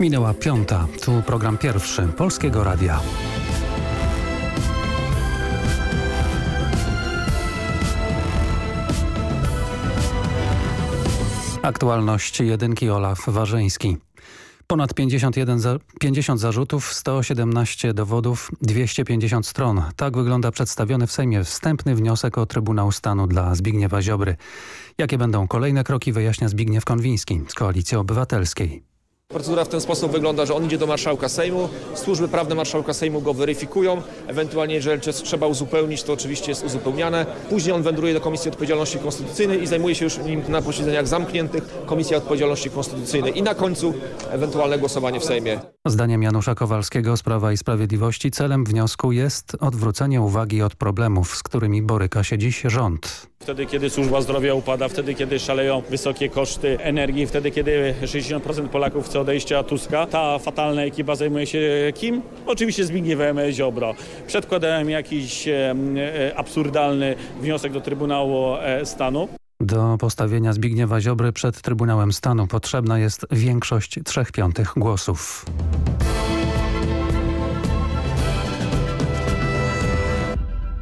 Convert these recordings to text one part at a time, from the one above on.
Minęła piąta. Tu program pierwszy Polskiego Radia. Aktualność jedynki Olaf Warzyński. Ponad 51 za, 50 zarzutów, 117 dowodów, 250 stron. Tak wygląda przedstawiony w Sejmie wstępny wniosek o Trybunał Stanu dla Zbigniewa Ziobry. Jakie będą kolejne kroki wyjaśnia Zbigniew Konwiński z Koalicji Obywatelskiej. Procedura w ten sposób wygląda, że on idzie do marszałka Sejmu, służby prawne marszałka Sejmu go weryfikują, ewentualnie jeżeli trzeba uzupełnić, to oczywiście jest uzupełniane. Później on wędruje do Komisji Odpowiedzialności Konstytucyjnej i zajmuje się już nim na posiedzeniach zamkniętych Komisja Odpowiedzialności Konstytucyjnej i na końcu ewentualne głosowanie w Sejmie. Zdaniem Janusza Kowalskiego z Prawa i Sprawiedliwości celem wniosku jest odwrócenie uwagi od problemów, z którymi boryka się dziś rząd. Wtedy, kiedy służba zdrowia upada, wtedy, kiedy szaleją wysokie koszty energii, wtedy, kiedy 60% Polaków chce odejścia Tuska, ta fatalna ekipa zajmuje się kim? Oczywiście Zbigniewem Ziobro. Przedkładałem jakiś e, absurdalny wniosek do Trybunału e, Stanu. Do postawienia Zbigniewa Ziobry przed Trybunałem Stanu potrzebna jest większość trzech piątych głosów.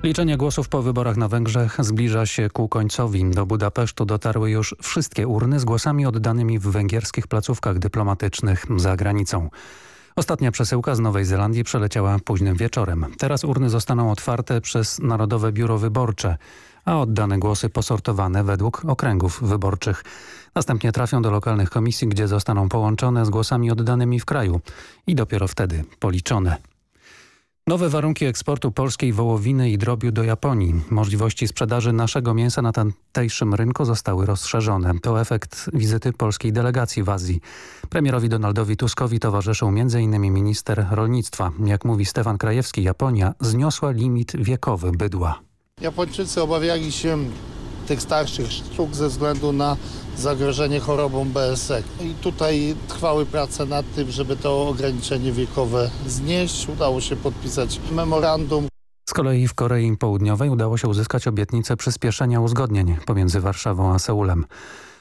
Liczenie głosów po wyborach na Węgrzech zbliża się ku końcowi. Do Budapesztu dotarły już wszystkie urny z głosami oddanymi w węgierskich placówkach dyplomatycznych za granicą. Ostatnia przesyłka z Nowej Zelandii przeleciała późnym wieczorem. Teraz urny zostaną otwarte przez Narodowe Biuro Wyborcze, a oddane głosy posortowane według okręgów wyborczych. Następnie trafią do lokalnych komisji, gdzie zostaną połączone z głosami oddanymi w kraju i dopiero wtedy policzone. Nowe warunki eksportu polskiej wołowiny i drobiu do Japonii. Możliwości sprzedaży naszego mięsa na tamtejszym rynku zostały rozszerzone. To efekt wizyty polskiej delegacji w Azji. Premierowi Donaldowi Tuskowi towarzyszył m.in. minister rolnictwa. Jak mówi Stefan Krajewski, Japonia zniosła limit wiekowy bydła. Japończycy obawiali się tych starszych sztuk ze względu na zagrożenie chorobą BSE. I tutaj trwały prace nad tym, żeby to ograniczenie wiekowe znieść. Udało się podpisać memorandum. Z kolei w Korei Południowej udało się uzyskać obietnicę przyspieszenia uzgodnień pomiędzy Warszawą a Seulem.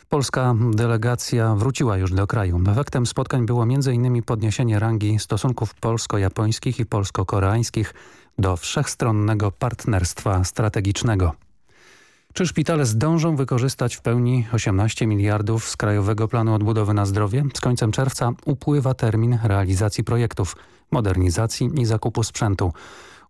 Polska delegacja wróciła już do kraju. Efektem spotkań było m.in. podniesienie rangi stosunków polsko-japońskich i polsko-koreańskich do wszechstronnego partnerstwa strategicznego. Czy szpitale zdążą wykorzystać w pełni 18 miliardów z Krajowego Planu Odbudowy na Zdrowie? Z końcem czerwca upływa termin realizacji projektów, modernizacji i zakupu sprzętu.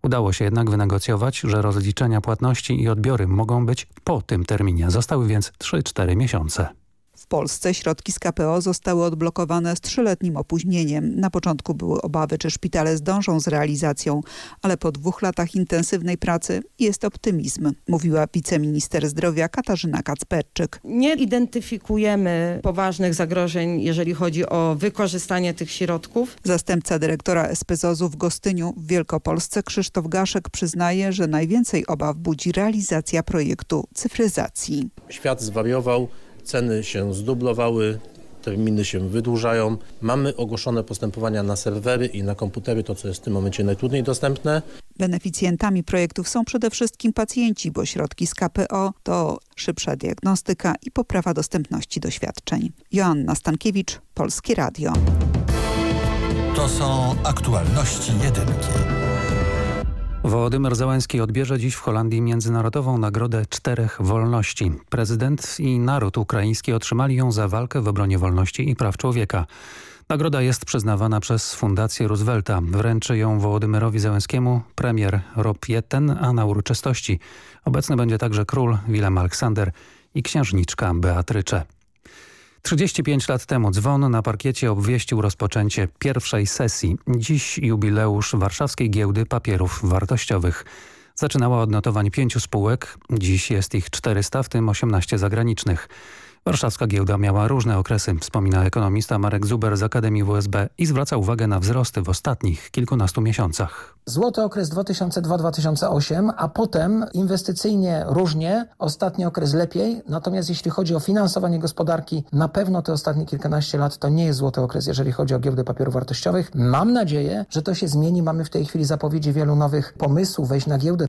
Udało się jednak wynegocjować, że rozliczenia płatności i odbiory mogą być po tym terminie. Zostały więc 3-4 miesiące. W Polsce środki z KPO zostały odblokowane z trzyletnim opóźnieniem. Na początku były obawy, czy szpitale zdążą z realizacją, ale po dwóch latach intensywnej pracy jest optymizm, mówiła wiceminister zdrowia Katarzyna Kacperczyk. Nie identyfikujemy poważnych zagrożeń, jeżeli chodzi o wykorzystanie tych środków. Zastępca dyrektora SPZOZ-u w Gostyniu w Wielkopolsce Krzysztof Gaszek przyznaje, że najwięcej obaw budzi realizacja projektu cyfryzacji. Świat zwariował ceny się zdublowały, terminy się wydłużają. Mamy ogłoszone postępowania na serwery i na komputery, to co jest w tym momencie najtrudniej dostępne. Beneficjentami projektów są przede wszystkim pacjenci, bo środki z KPO to szybsza diagnostyka i poprawa dostępności do świadczeń. Joanna Stankiewicz, Polskie Radio. To są aktualności jedynki. Wołodymyr Załęski odbierze dziś w Holandii Międzynarodową Nagrodę Czterech Wolności. Prezydent i naród ukraiński otrzymali ją za walkę w obronie wolności i praw człowieka. Nagroda jest przyznawana przez Fundację Roosevelta. Wręczy ją Wołodymyrowi Załęskiemu premier Rob Jetten, a na uroczystości obecny będzie także król Willem Aleksander i księżniczka Beatrycze. 35 lat temu dzwon na parkiecie obwieścił rozpoczęcie pierwszej sesji. Dziś jubileusz warszawskiej giełdy papierów wartościowych. Zaczynała od notowań pięciu spółek, dziś jest ich 400, w tym 18 zagranicznych. Warszawska giełda miała różne okresy, wspomina ekonomista Marek Zuber z Akademii WSB i zwraca uwagę na wzrosty w ostatnich kilkunastu miesiącach. Złoty okres 2002-2008, a potem inwestycyjnie różnie, ostatni okres lepiej. Natomiast jeśli chodzi o finansowanie gospodarki, na pewno te ostatnie kilkanaście lat to nie jest złoty okres, jeżeli chodzi o giełdę papierów wartościowych. Mam nadzieję, że to się zmieni. Mamy w tej chwili zapowiedzi wielu nowych pomysłów wejść na giełdę.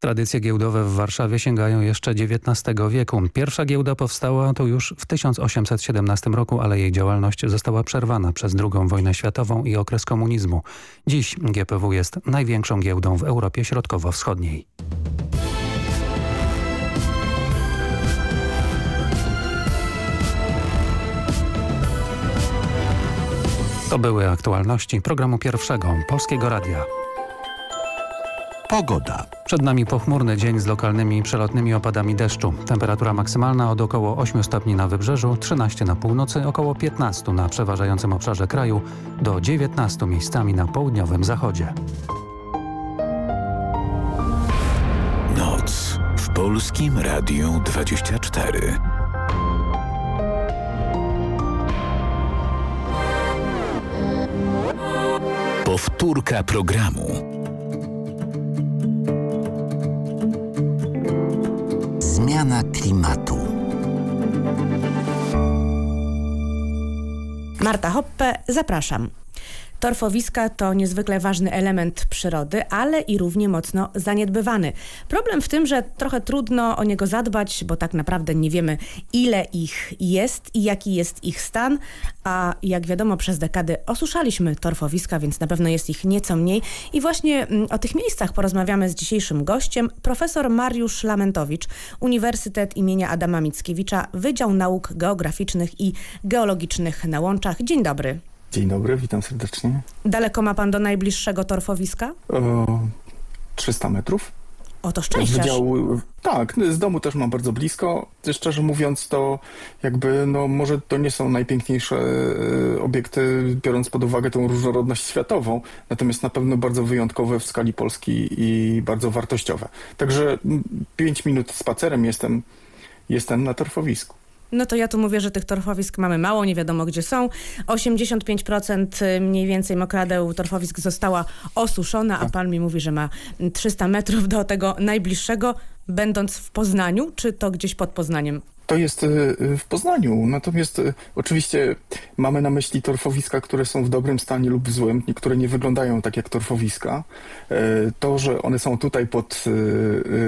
Tradycje giełdowe w Warszawie sięgają jeszcze XIX wieku. Pierwsza giełda powstała tu już w 1817 roku, ale jej działalność została przerwana przez II wojnę światową i okres komunizmu. Dziś GPW jest największą giełdą w Europie Środkowo-Wschodniej. To były aktualności programu pierwszego Polskiego Radia. Pogoda. Przed nami pochmurny dzień z lokalnymi przelotnymi opadami deszczu. Temperatura maksymalna od około 8 stopni na wybrzeżu, 13 na północy, około 15 na przeważającym obszarze kraju, do 19 miejscami na południowym zachodzie. Noc w Polskim Radiu 24. Powtórka programu. Zmiana klimatu. Marta Hoppe, zapraszam. Torfowiska to niezwykle ważny element przyrody, ale i równie mocno zaniedbywany. Problem w tym, że trochę trudno o niego zadbać, bo tak naprawdę nie wiemy ile ich jest i jaki jest ich stan, a jak wiadomo przez dekady osuszaliśmy torfowiska, więc na pewno jest ich nieco mniej. I właśnie mm, o tych miejscach porozmawiamy z dzisiejszym gościem, profesor Mariusz Lamentowicz, Uniwersytet imienia Adama Mickiewicza, Wydział Nauk Geograficznych i Geologicznych na Łączach. Dzień dobry. Dzień dobry, witam serdecznie. Daleko ma pan do najbliższego torfowiska? O, 300 metrów. O, to. Wydział, tak, z domu też mam bardzo blisko. Szczerze mówiąc, to jakby, no może to nie są najpiękniejsze e, obiekty, biorąc pod uwagę tą różnorodność światową, natomiast na pewno bardzo wyjątkowe w skali Polski i bardzo wartościowe. Także 5 minut spacerem jestem, jestem na torfowisku. No to ja tu mówię, że tych torfowisk mamy mało, nie wiadomo gdzie są. 85% mniej więcej mokradeł torfowisk została osuszona, a pan mi mówi, że ma 300 metrów do tego najbliższego, będąc w Poznaniu, czy to gdzieś pod Poznaniem? To jest w Poznaniu, natomiast oczywiście mamy na myśli torfowiska, które są w dobrym stanie lub w złym, niektóre nie wyglądają tak jak torfowiska. To, że one są tutaj pod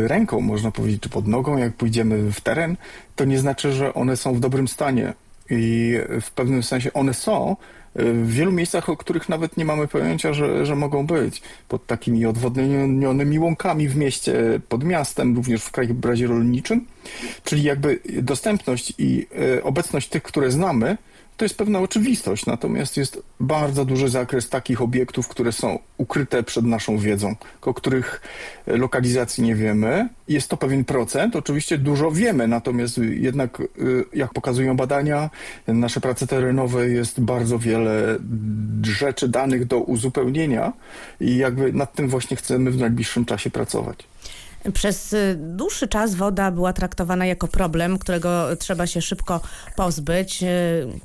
ręką, można powiedzieć, czy pod nogą, jak pójdziemy w teren, to nie znaczy, że one są w dobrym stanie. I w pewnym sensie one są, w wielu miejscach, o których nawet nie mamy pojęcia, że, że mogą być. Pod takimi odwodnionymi łąkami w mieście, pod miastem, również w krajobrazie rolniczym. Czyli jakby dostępność i obecność tych, które znamy, to jest pewna oczywistość, natomiast jest bardzo duży zakres takich obiektów, które są ukryte przed naszą wiedzą, o których lokalizacji nie wiemy. Jest to pewien procent, oczywiście dużo wiemy, natomiast jednak, jak pokazują badania, nasze prace terenowe jest bardzo wiele rzeczy, danych do uzupełnienia i jakby nad tym właśnie chcemy w najbliższym czasie pracować. Przez dłuższy czas woda była traktowana jako problem, którego trzeba się szybko pozbyć.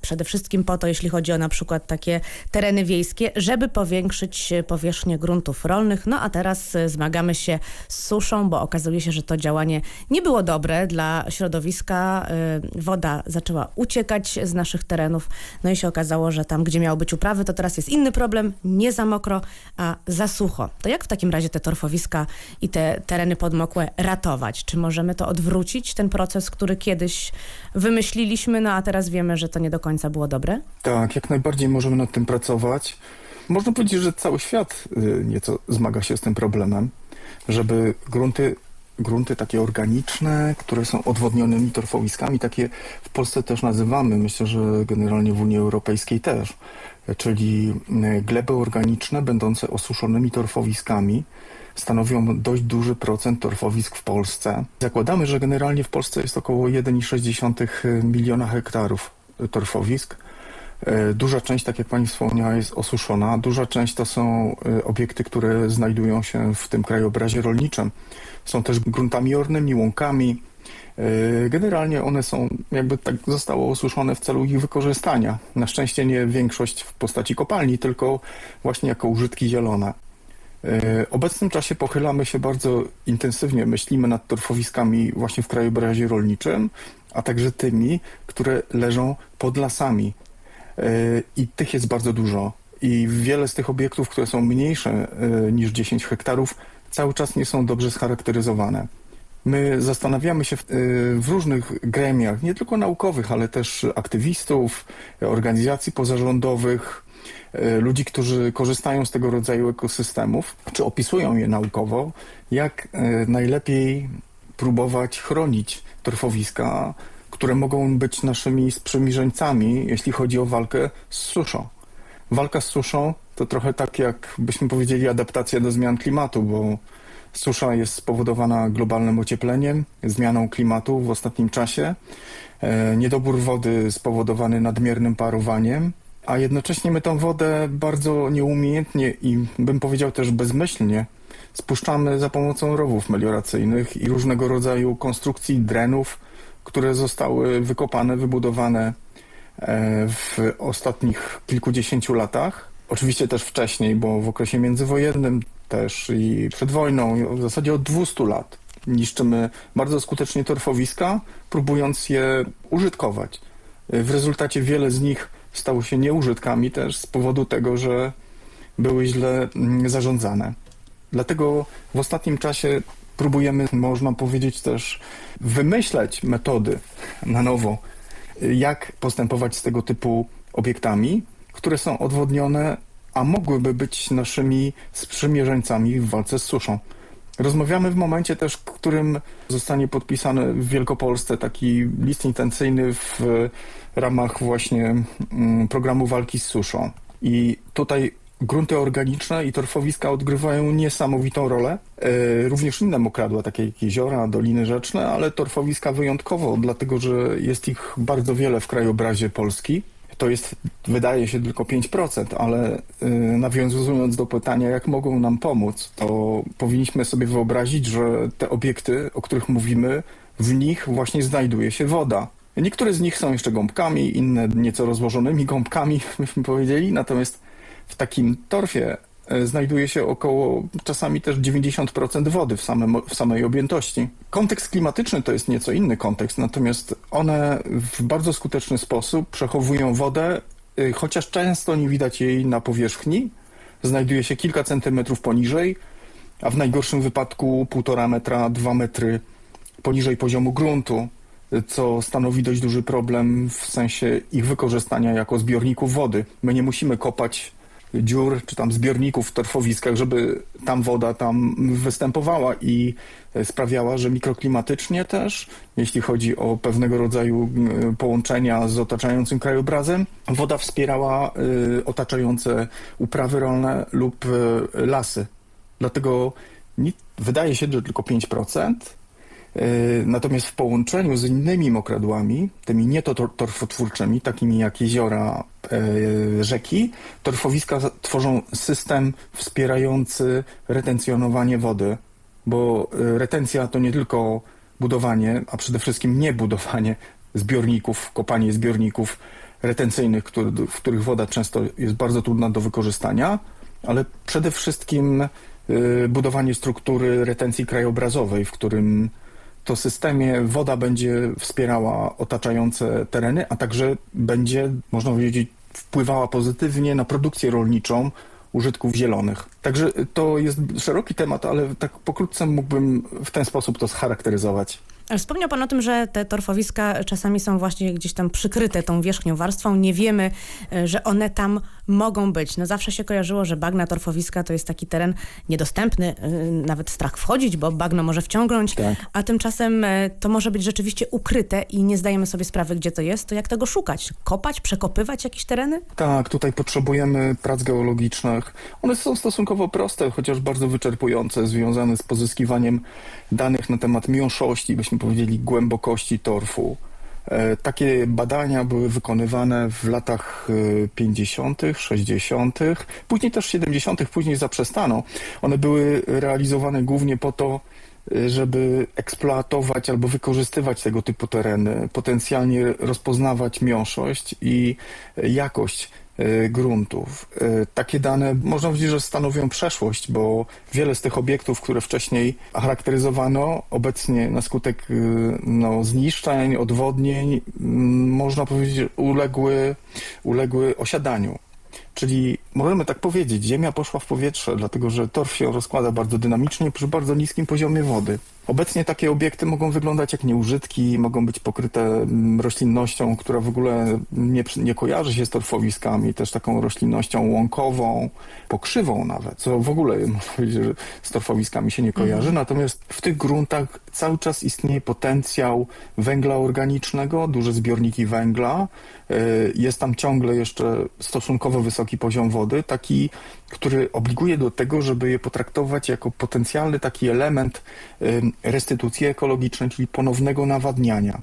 Przede wszystkim po to, jeśli chodzi o na przykład takie tereny wiejskie, żeby powiększyć powierzchnię gruntów rolnych. No a teraz zmagamy się z suszą, bo okazuje się, że to działanie nie było dobre dla środowiska. Woda zaczęła uciekać z naszych terenów. No i się okazało, że tam, gdzie miało być uprawy, to teraz jest inny problem. Nie za mokro, a za sucho. To jak w takim razie te torfowiska i te tereny podmokłe ratować? Czy możemy to odwrócić, ten proces, który kiedyś wymyśliliśmy, no a teraz wiemy, że to nie do końca było dobre? Tak, jak najbardziej możemy nad tym pracować. Można powiedzieć, że cały świat nieco zmaga się z tym problemem, żeby grunty, grunty takie organiczne, które są odwodnionymi torfowiskami, takie w Polsce też nazywamy, myślę, że generalnie w Unii Europejskiej też, czyli gleby organiczne będące osuszonymi torfowiskami, stanowią dość duży procent torfowisk w Polsce. Zakładamy, że generalnie w Polsce jest około 1,6 miliona hektarów torfowisk. Duża część, tak jak pani wspomniała, jest osuszona. Duża część to są obiekty, które znajdują się w tym krajobrazie rolniczym. Są też gruntami ornymi, łąkami. Generalnie one są, jakby tak zostało osuszone w celu ich wykorzystania. Na szczęście nie większość w postaci kopalni, tylko właśnie jako użytki zielone. W obecnym czasie pochylamy się bardzo intensywnie, myślimy nad torfowiskami właśnie w krajobrazie rolniczym, a także tymi, które leżą pod lasami. I tych jest bardzo dużo. I wiele z tych obiektów, które są mniejsze niż 10 hektarów, cały czas nie są dobrze scharakteryzowane. My zastanawiamy się w, w różnych gremiach, nie tylko naukowych, ale też aktywistów, organizacji pozarządowych, ludzi, którzy korzystają z tego rodzaju ekosystemów, czy opisują je naukowo, jak y, najlepiej próbować chronić torfowiska, które mogą być naszymi sprzymierzeńcami, jeśli chodzi o walkę z suszą. Walka z suszą to trochę tak, jak byśmy powiedzieli, adaptacja do zmian klimatu, bo susza jest spowodowana globalnym ociepleniem, zmianą klimatu w ostatnim czasie, e, niedobór wody spowodowany nadmiernym parowaniem, a jednocześnie my tą wodę bardzo nieumiejętnie i bym powiedział też bezmyślnie spuszczamy za pomocą rowów melioracyjnych i różnego rodzaju konstrukcji drenów, które zostały wykopane, wybudowane e, w ostatnich kilkudziesięciu latach. Oczywiście też wcześniej, bo w okresie międzywojennym też i przed wojną, w zasadzie od 200 lat niszczymy bardzo skutecznie torfowiska, próbując je użytkować. W rezultacie wiele z nich stało się nieużytkami też z powodu tego, że były źle mm, zarządzane. Dlatego w ostatnim czasie próbujemy, można powiedzieć też, wymyśleć metody na nowo, jak postępować z tego typu obiektami, które są odwodnione, a mogłyby być naszymi sprzymierzeńcami w walce z suszą. Rozmawiamy w momencie też, w którym zostanie podpisany w Wielkopolsce taki list intencyjny w ramach właśnie mm, programu walki z suszą. I tutaj grunty organiczne i torfowiska odgrywają niesamowitą rolę. E, Również inne mokradła, takie jak jeziora, doliny rzeczne, ale torfowiska wyjątkowo, dlatego że jest ich bardzo wiele w krajobrazie Polski. To jest, wydaje się, tylko 5%, ale y, nawiązując do pytania, jak mogą nam pomóc, to powinniśmy sobie wyobrazić, że te obiekty, o których mówimy, w nich właśnie znajduje się woda. Niektóre z nich są jeszcze gąbkami, inne nieco rozłożonymi gąbkami, byśmy powiedzieli, natomiast w takim torfie znajduje się około czasami też 90% wody w, samym, w samej objętości. Kontekst klimatyczny to jest nieco inny kontekst, natomiast one w bardzo skuteczny sposób przechowują wodę, y, chociaż często nie widać jej na powierzchni. Znajduje się kilka centymetrów poniżej, a w najgorszym wypadku półtora metra, dwa metry poniżej poziomu gruntu, y, co stanowi dość duży problem w sensie ich wykorzystania jako zbiorników wody. My nie musimy kopać dziur czy tam zbiorników w torfowiskach, żeby tam woda tam występowała i e, sprawiała, że mikroklimatycznie też, jeśli chodzi o pewnego rodzaju e, połączenia z otaczającym krajobrazem, woda wspierała e, otaczające uprawy rolne lub lasy. Dlatego wydaje się, że tylko 5%, Natomiast w połączeniu z innymi mokradłami, tymi nietorfotwórczymi, takimi jak jeziora, rzeki, torfowiska tworzą system wspierający retencjonowanie wody, bo retencja to nie tylko budowanie, a przede wszystkim nie budowanie zbiorników, kopanie zbiorników retencyjnych, w których woda często jest bardzo trudna do wykorzystania, ale przede wszystkim budowanie struktury retencji krajobrazowej, w którym to systemie woda będzie wspierała otaczające tereny, a także będzie, można powiedzieć, wpływała pozytywnie na produkcję rolniczą użytków zielonych. Także to jest szeroki temat, ale tak pokrótce mógłbym w ten sposób to scharakteryzować. Wspomniał Pan o tym, że te torfowiska czasami są właśnie gdzieś tam przykryte tą wierzchnią warstwą. Nie wiemy, e, że one tam mogą być. No zawsze się kojarzyło, że bagna torfowiska to jest taki teren niedostępny, e, nawet strach wchodzić, bo bagno może wciągnąć, tak. a tymczasem e, to może być rzeczywiście ukryte i nie zdajemy sobie sprawy, gdzie to jest. To jak tego szukać? Kopać, przekopywać jakieś tereny? Tak, tutaj potrzebujemy prac geologicznych. One są stosunkowo proste, chociaż bardzo wyczerpujące, związane z pozyskiwaniem danych na temat miąższości, byśmy powiedzieli głębokości torfu. E, takie badania były wykonywane w latach 50., 60., później też 70., później zaprzestano. One były realizowane głównie po to, e, żeby eksploatować albo wykorzystywać tego typu tereny, potencjalnie rozpoznawać miąższość i jakość E, gruntów. E, takie dane można powiedzieć, że stanowią przeszłość, bo wiele z tych obiektów, które wcześniej charakteryzowano, obecnie na skutek e, no, zniszczeń, odwodnień, można powiedzieć, uległy, uległy osiadaniu. Czyli możemy tak powiedzieć, ziemia poszła w powietrze, dlatego że torf się rozkłada bardzo dynamicznie przy bardzo niskim poziomie wody. Obecnie takie obiekty mogą wyglądać jak nieużytki, mogą być pokryte mm, roślinnością, która w ogóle nie, nie kojarzy się z torfowiskami, też taką roślinnością łąkową, pokrzywą nawet, co w ogóle można powiedzieć, że z torfowiskami się nie kojarzy. Natomiast w tych gruntach cały czas istnieje potencjał węgla organicznego, duże zbiorniki węgla. Y, Jest tam ciągle jeszcze stosunkowo wysoki poziom wody, taki, który obliguje do tego, żeby je potraktować jako potencjalny taki element restytucji ekologicznej, czyli ponownego nawadniania.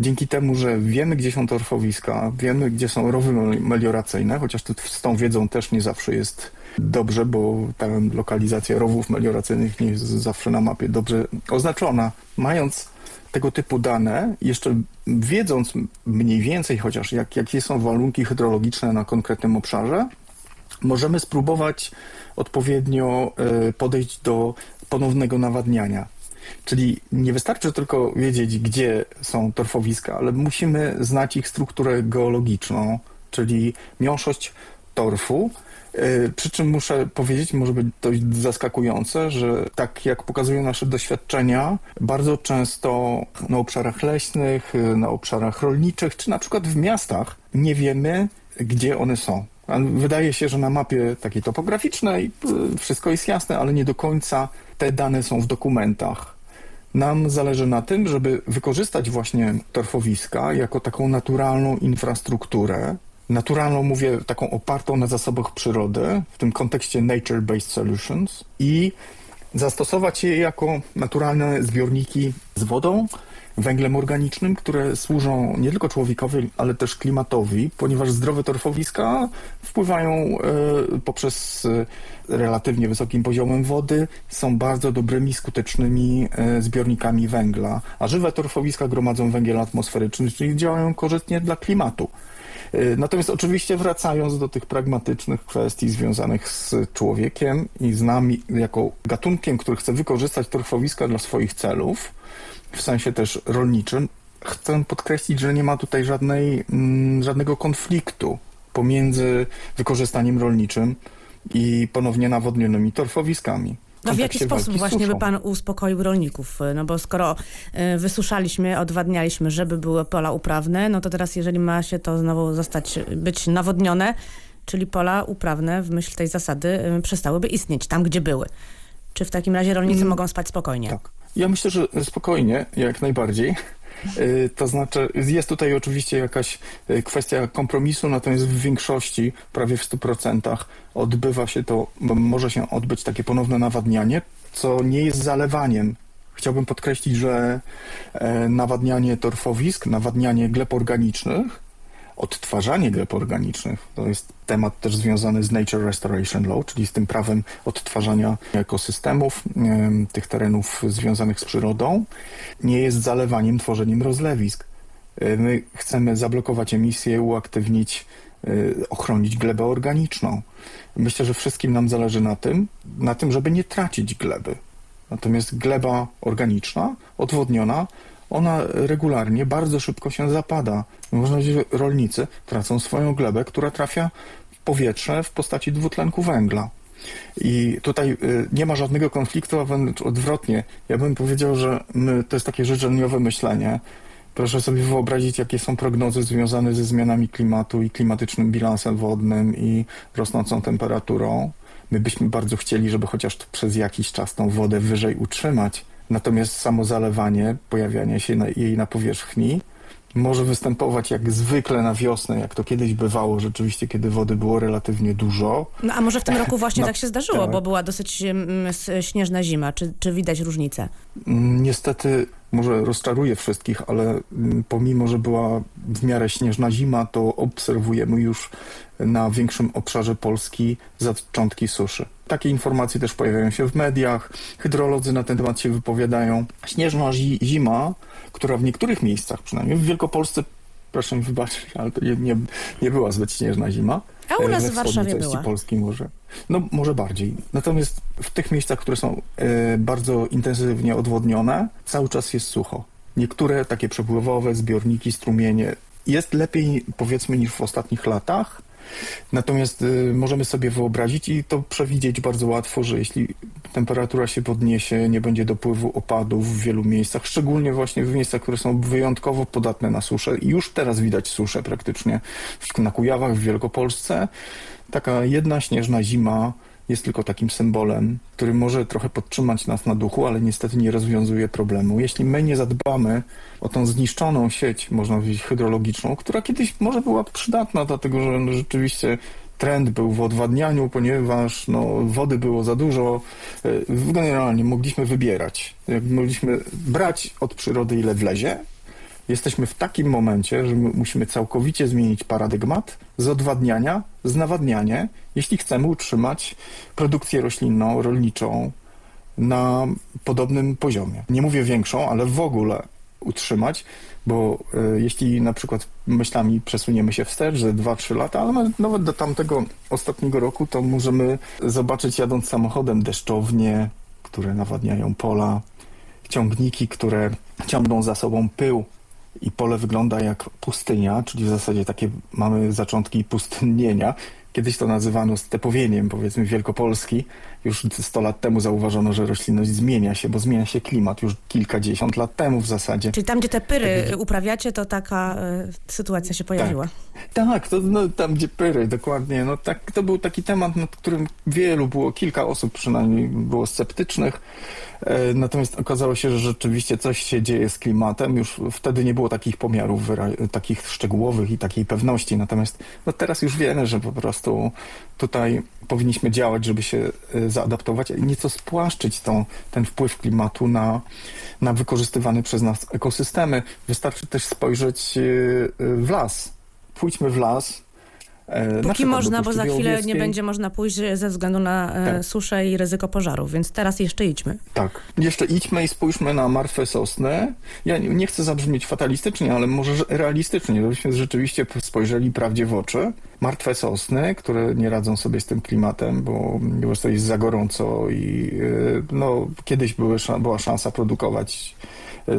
Dzięki temu, że wiemy, gdzie są torfowiska, wiemy, gdzie są rowy mel- melioracyjne, chociaż z tą wiedzą też nie zawsze jest dobrze, bo ta lokalizacja rowów melioracyjnych nie jest zawsze na mapie dobrze oznaczona. Mając tego typu dane, jeszcze wiedząc mniej więcej chociaż jak, jakie są warunki hydrologiczne na konkretnym obszarze, możemy spróbować odpowiednio e, podejść do ponownego nawadniania. Czyli nie wystarczy tylko wiedzieć, gdzie są torfowiska, ale musimy znać ich strukturę geologiczną, czyli miąższość torfu. E, Przy czym muszę powiedzieć, może być dość zaskakujące, że tak jak pokazują nasze doświadczenia, bardzo często na obszarach leśnych, na obszarach rolniczych, czy na przykład w miastach nie wiemy, gdzie one są. Wydaje się, że na mapie takiej topograficznej y, wszystko jest jasne, ale nie do końca te dane są w dokumentach. Nam zależy na tym, żeby wykorzystać właśnie torfowiska jako taką naturalną infrastrukturę. Naturalną mówię taką opartą na zasobach przyrody, w tym kontekście nature-based solutions i zastosować je jako naturalne zbiorniki z wodą, węglem organicznym, które służą nie tylko człowiekowi, ale też klimatowi, ponieważ zdrowe torfowiska wpływają e, poprzez e, relatywnie wysokim poziomem wody, są bardzo dobrymi, skutecznymi e, zbiornikami węgla, a żywe torfowiska gromadzą węgiel atmosferyczny, czyli działają korzystnie dla klimatu. Natomiast oczywiście wracając do tych pragmatycznych kwestii związanych z człowiekiem i z nami jako gatunkiem, który chce wykorzystać torfowiska dla swoich celów, w sensie też rolniczym, chcę podkreślić, że nie ma tutaj żadnej, mm, żadnego konfliktu pomiędzy wykorzystaniem rolniczym i ponownie nawodnionymi torfowiskami. No w jaki kontekście sposób właśnie by suszą. pan uspokoił rolników? No bo skoro y, wysuszaliśmy, odwadnialiśmy, żeby były pola uprawne, no to teraz jeżeli ma się to znowu zostać, być nawodnione, czyli pola uprawne w myśl tej zasady y, przestałyby istnieć tam, gdzie były. Czy w takim razie rolnicy Mm, mogą spać spokojnie? Tak. Ja myślę, że spokojnie, jak najbardziej. Y, To znaczy, jest tutaj oczywiście jakaś y, kwestia kompromisu, natomiast w większości, prawie w 100% odbywa się to, może się odbyć takie ponowne nawadnianie, co nie jest zalewaniem. Chciałbym podkreślić, że e, nawadnianie torfowisk, nawadnianie gleb organicznych, odtwarzanie gleb organicznych, to jest temat też związany z Nature Restoration Law, czyli z tym prawem odtwarzania ekosystemów, em, tych terenów związanych z przyrodą, nie jest zalewaniem, tworzeniem rozlewisk. E, My chcemy zablokować emisję, uaktywnić, e, ochronić glebę organiczną. Myślę, że wszystkim nam zależy na tym, na tym, żeby nie tracić gleby. Natomiast gleba organiczna, odwodniona, ona regularnie, bardzo szybko się zapada. Można powiedzieć, że rolnicy tracą swoją glebę, która trafia w powietrze w postaci dwutlenku węgla. I tutaj y, nie ma żadnego konfliktu, a wręcz odwrotnie. Ja bym powiedział, że my, to jest takie życzeniowe myślenie. Proszę sobie wyobrazić, jakie są prognozy związane ze zmianami klimatu i klimatycznym bilansem wodnym i rosnącą temperaturą. My byśmy bardzo chcieli, żeby chociaż przez jakiś czas tą wodę wyżej utrzymać. Natomiast samo zalewanie, pojawianie się na, jej na powierzchni może występować jak zwykle na wiosnę, jak to kiedyś bywało rzeczywiście, kiedy wody było relatywnie dużo. No a może w tym roku właśnie No, tak się zdarzyło, tak. bo była dosyć mm, śnieżna zima. Czy, czy widać różnicę? Mm, Niestety, może rozczaruje wszystkich, ale mm, pomimo, że była w miarę śnieżna zima, to obserwujemy już na większym obszarze Polski zaczątki suszy. Takie informacje też pojawiają się w mediach, hydrolodzy na ten temat się wypowiadają. Śnieżna zi- zima, która w niektórych miejscach, przynajmniej w Wielkopolsce, proszę mi wybaczyć, ale to nie, nie, nie była zbyt śnieżna zima. A u nas w Warszawie była. Polski może. No może bardziej. Natomiast w tych miejscach, które są e, bardzo intensywnie odwodnione, cały czas jest sucho. Niektóre takie przepływowe zbiorniki, strumienie jest lepiej powiedzmy niż w ostatnich latach, Natomiast y, możemy sobie wyobrazić i to przewidzieć bardzo łatwo, że jeśli temperatura się podniesie, nie będzie dopływu opadów w wielu miejscach, szczególnie właśnie w miejscach, które są wyjątkowo podatne na suszę i już teraz widać suszę praktycznie na Kujawach, w Wielkopolsce. Taka jedna śnieżna zima jest tylko takim symbolem, który może trochę podtrzymać nas na duchu, ale niestety nie rozwiązuje problemu. Jeśli my nie zadbamy o tą zniszczoną sieć, można powiedzieć, hydrologiczną, która kiedyś może była przydatna, dlatego że no, rzeczywiście trend był w odwadnianiu, ponieważ no, wody było za dużo. Y, Generalnie mogliśmy wybierać. Mogliśmy brać od przyrody ile wlezie. Jesteśmy w takim momencie, że my musimy całkowicie zmienić paradygmat z odwadniania, z nawadnianie, jeśli chcemy utrzymać produkcję roślinną, rolniczą na podobnym poziomie. Nie mówię większą, ale w ogóle utrzymać, bo e, jeśli na przykład myślami przesuniemy się wstecz, że 2-3 lata, ale nawet do tamtego ostatniego roku, to możemy zobaczyć jadąc samochodem deszczownie, które nawadniają pola, ciągniki, które ciągną za sobą pył i pole wygląda jak pustynia, czyli w zasadzie takie mamy zaczątki pustynnienia. Kiedyś to nazywano stepowieniem, powiedzmy Wielkopolski. Już 100 lat temu zauważono, że roślinność zmienia się, bo zmienia się klimat już kilkadziesiąt lat temu w zasadzie. Czyli tam, gdzie te pyry uprawiacie, to taka y, sytuacja się pojawiła. Tak, to no, tam gdzie pyry, dokładnie. No, tak, to był taki temat, nad którym wielu było, kilka osób przynajmniej było sceptycznych. E, natomiast okazało się, że rzeczywiście coś się dzieje z klimatem. Już wtedy nie było takich pomiarów takich szczegółowych i takiej pewności. Natomiast no, teraz już wiemy, że po prostu tutaj powinniśmy działać, żeby się e, zaadaptować i nieco spłaszczyć tą, ten wpływ klimatu na, na wykorzystywane przez nas ekosystemy. Wystarczy też spojrzeć e, w las. Pójdźmy w las. e, Póki można, bo za chwilę nie będzie można pójść ze względu na e, Tak. suszę i ryzyko pożarów, więc teraz jeszcze idźmy. Tak. Jeszcze idźmy i spójrzmy na martwe sosny. Ja nie nie chcę zabrzmieć fatalistycznie, ale może że- realistycznie, żebyśmy rzeczywiście spojrzeli prawdzie w oczy. Martwe sosny, które nie radzą sobie z tym klimatem, bo, bo to jest za gorąco i yy, no, kiedyś były, była szansa produkować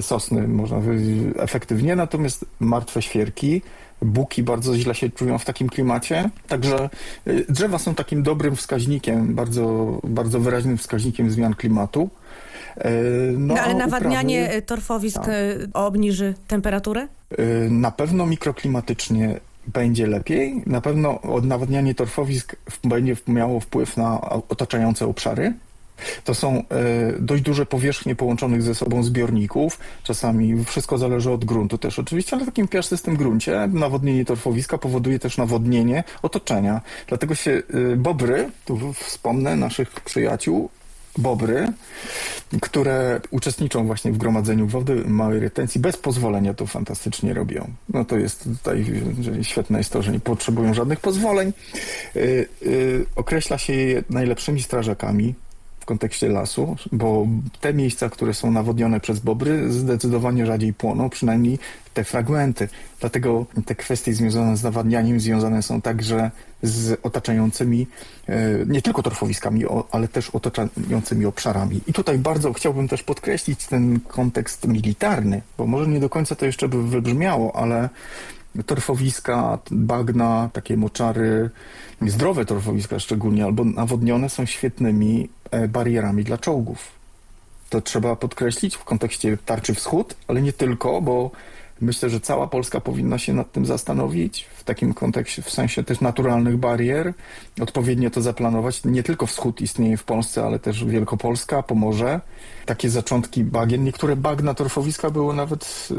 sosny, można powiedzieć, efektywnie, natomiast martwe świerki, buki bardzo źle się czują w takim klimacie. Także y, drzewa są takim dobrym wskaźnikiem, bardzo, bardzo wyraźnym wskaźnikiem zmian klimatu. E, No, ale a nawadnianie uprawy, e, torfowisk Tak. e, obniży temperaturę? y, Na pewno mikroklimatycznie będzie lepiej. Na pewno odnawadnianie torfowisk będzie miało wpływ na otaczające obszary. To są e, dość duże powierzchnie połączonych ze sobą zbiorników. Czasami wszystko zależy od gruntu też oczywiście, ale takim piaszczystym gruncie nawodnienie torfowiska powoduje też nawodnienie otoczenia. Dlatego się e, bobry, tu wspomnę naszych przyjaciół, bobry, które uczestniczą właśnie w gromadzeniu wody, małej retencji, bez pozwolenia to fantastycznie robią. No to jest tutaj świetne jest to, że nie potrzebują żadnych pozwoleń. Y, określa się je najlepszymi strażakami w kontekście lasu, bo te miejsca, które są nawodnione przez bobry, zdecydowanie rzadziej płoną, przynajmniej te fragmenty. Dlatego te kwestie związane z nawadnianiem związane są także z otaczającymi e, nie tylko torfowiskami, ale też otaczającymi obszarami. I tutaj bardzo chciałbym też podkreślić ten kontekst militarny, bo może nie do końca to jeszcze by wybrzmiało, ale torfowiska, bagna, takie moczary, zdrowe torfowiska szczególnie, albo nawodnione są świetnymi barierami dla czołgów. To trzeba podkreślić w kontekście tarczy wschód, ale nie tylko, bo myślę, że cała Polska powinna się nad tym zastanowić w takim kontekście, w sensie też naturalnych barier, odpowiednio to zaplanować. Nie tylko wschód istnieje w Polsce, ale też Wielkopolska, Pomorze. Takie zaczątki bagien. Niektóre bagna torfowiska były nawet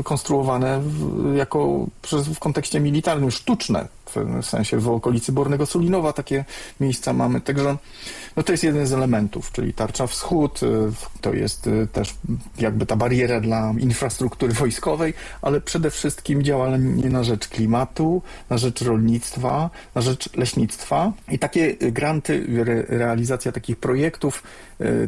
y, konstruowane w, jako przez, w kontekście militarnym, sztuczne. W pewnym sensie w okolicy Bornego Sulinowa takie miejsca mamy. Także no to jest jeden z elementów, czyli tarcza wschód, y, to jest y, też jakby ta bariera dla infrastruktury wojskowej, ale przede wszystkim działanie na rzecz klimatu, na rzecz rolnictwa, na rzecz leśnictwa. I takie granty, re, realizacja takich projektów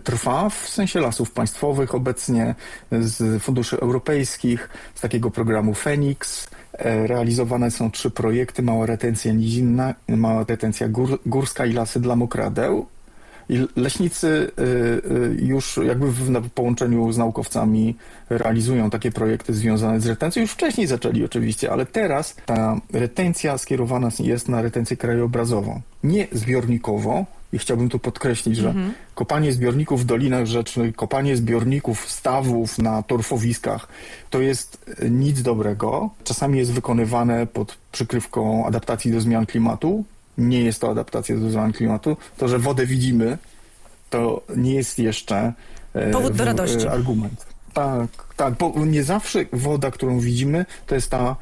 trwa w sensie lasów państwowych obecnie z funduszy europejskich, z takiego programu Fenix. E, Realizowane są trzy projekty, mała retencja nizinna, mała retencja gór, górska i lasy dla mokradeł. I leśnicy y, już jakby w połączeniu z naukowcami realizują takie projekty związane z retencją. Już wcześniej zaczęli oczywiście, ale teraz ta retencja skierowana jest na retencję krajobrazową, nie zbiornikowo. I chciałbym tu podkreślić, że kopanie zbiorników w dolinach rzecznych, kopanie zbiorników, stawów na torfowiskach, to jest e, nic dobrego. Czasami jest wykonywane pod przykrywką adaptacji do zmian klimatu. Nie jest to adaptacja do zmian klimatu. To, że wodę widzimy, to nie jest jeszcze e, Powód do w- radości. e, argument. Tak, tak, bo nie zawsze woda, którą widzimy, to jest ta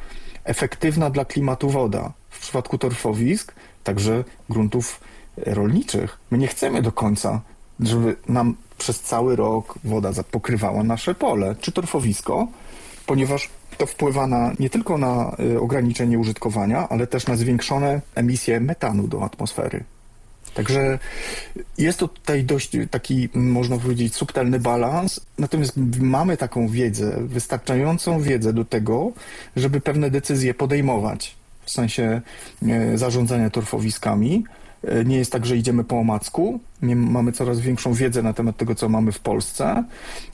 efektywna dla klimatu woda. W przypadku torfowisk, także gruntów e, rolniczych. My nie chcemy do końca, żeby nam przez cały rok woda pokrywała nasze pole czy torfowisko, ponieważ to wpływa na, nie tylko na y, ograniczenie użytkowania, ale też na zwiększone emisje metanu do atmosfery. Także jest to tutaj dość taki, można powiedzieć, subtelny balans, natomiast mamy taką wiedzę, wystarczającą wiedzę do tego, żeby pewne decyzje podejmować w sensie e, zarządzania torfowiskami. E, Nie jest tak, że idziemy po omacku. Mamy coraz większą wiedzę na temat tego, co mamy w Polsce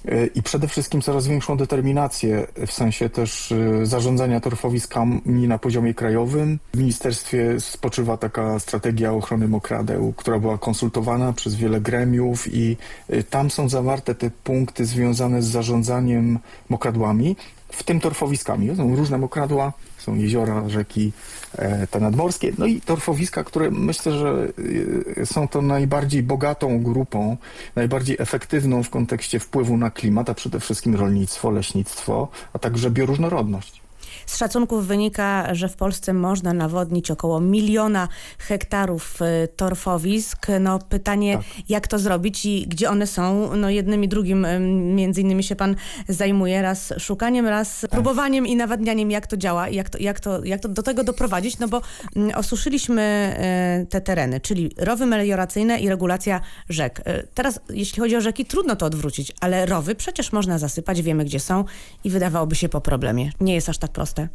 e, i przede wszystkim coraz większą determinację w sensie też e, zarządzania torfowiskami na poziomie krajowym. W ministerstwie spoczywa taka strategia ochrony mokradeł, która była konsultowana przez wiele gremiów i tam są zawarte te punkty związane z zarządzaniem mokradłami, w tym torfowiskami. Są różne mokradła, są jeziora, rzeki, e, te nadmorskie, no i torfowiska, które myślę, że e, są to najbardziej bogatą grupą, najbardziej efektywną w kontekście wpływu na klimat, a przede wszystkim rolnictwo, leśnictwo, a także bioróżnorodność. Z szacunków wynika, że w Polsce można nawodnić około miliona hektarów y, torfowisk. No pytanie, jak to zrobić i gdzie one są? No jednym i drugim między innymi się pan zajmuje, raz szukaniem, raz próbowaniem i nawadnianiem, jak to działa i jak to, jak to, jak to do tego doprowadzić, no bo mm, osuszyliśmy y, te tereny, czyli rowy melioracyjne i regulacja rzek. Y, Teraz, jeśli chodzi o rzeki, trudno to odwrócić, ale rowy przecież można zasypać, wiemy gdzie są i wydawałoby się po problemie. Nie jest aż tak proste.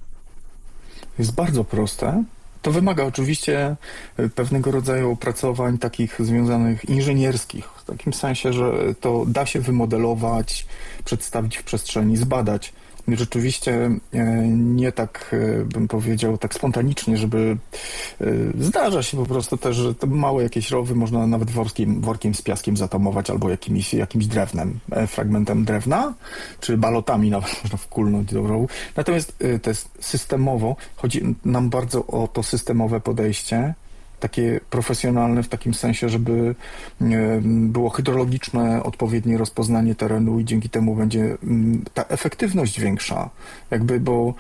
jest bardzo proste. To wymaga oczywiście e, pewnego rodzaju opracowań takich związanych inżynierskich, w takim sensie, że to da się wymodelować, przedstawić w przestrzeni, zbadać. Rzeczywiście e, nie tak, e, bym powiedział, tak spontanicznie, żeby e, zdarza się po prostu też, że te małe jakieś rowy można nawet workiem, workiem z piaskiem zatamować albo jakimś, jakimś drewnem, fragmentem drewna, czy balotami nawet można wkulnąć do rowu. Natomiast to jest systemowo, chodzi nam bardzo o to systemowe podejście, takie profesjonalne w takim sensie, żeby było hydrologiczne odpowiednie rozpoznanie terenu i dzięki temu będzie ta efektywność większa. Jakby, bo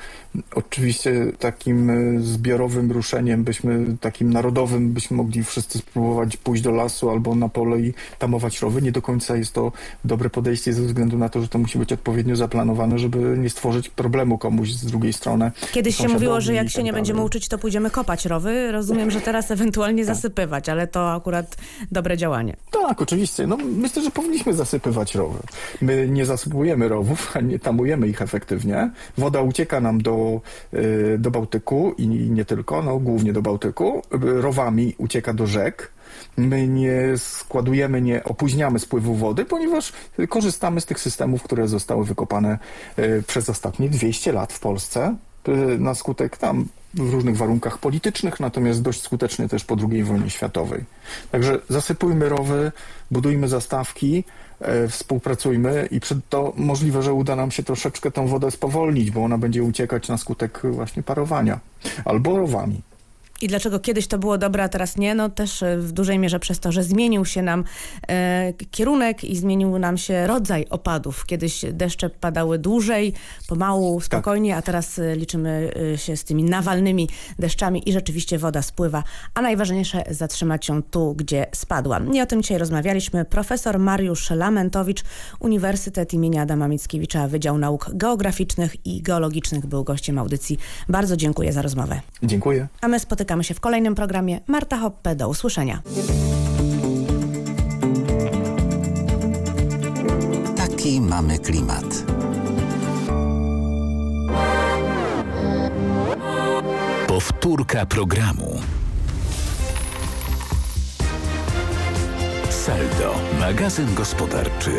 oczywiście takim e, zbiorowym ruszeniem byśmy, takim narodowym byśmy mogli wszyscy spróbować pójść do lasu albo na pole i tamować rowy. Nie do końca jest to dobre podejście ze względu na to, że to musi być odpowiednio zaplanowane, żeby nie stworzyć problemu komuś z drugiej strony. Kiedyś się mówiło, że jak i się tak nie dalej. będziemy uczyć, to pójdziemy kopać rowy. Rozumiem, że teraz ewentualnie zasypywać, ale to akurat dobre działanie. Tak, oczywiście. No, myślę, że powinniśmy zasypywać rowy. My nie zasypujemy rowów, a nie tamujemy ich efektywnie. Woda ucieka nam do, y, do Bałtyku i nie tylko, no głównie do Bałtyku. Rowami ucieka do rzek. My nie składujemy, nie opóźniamy spływu wody, ponieważ korzystamy z tych systemów, które zostały wykopane y, przez ostatnie 200 lat w Polsce na skutek tam w różnych warunkach politycznych, natomiast dość skutecznie też po II wojnie światowej. Także zasypujmy rowy, budujmy zastawki, e, współpracujmy i przed to możliwe, że uda nam się troszeczkę tą wodę spowolnić, bo ona będzie uciekać na skutek właśnie parowania albo rowami. I dlaczego kiedyś to było dobre, a teraz nie? No też e, w dużej mierze przez to, że zmienił się nam e, kierunek i zmienił nam się rodzaj opadów. Kiedyś deszcze padały dłużej, pomału, spokojnie, a teraz e, liczymy e, się z tymi nawalnymi deszczami i rzeczywiście woda spływa. A najważniejsze zatrzymać ją tu, gdzie spadła. I o tym dzisiaj rozmawialiśmy. Profesor Mariusz Lamentowicz, Uniwersytet imienia Adama Mickiewicza, Wydział Nauk Geograficznych i Geologicznych był gościem audycji. Bardzo dziękuję za rozmowę. Dziękuję. A my spotykamy się w kolejnym programie. Marta Hoppe, do usłyszenia. Taki mamy klimat. Powtórka programu. Saldo, magazyn gospodarczy.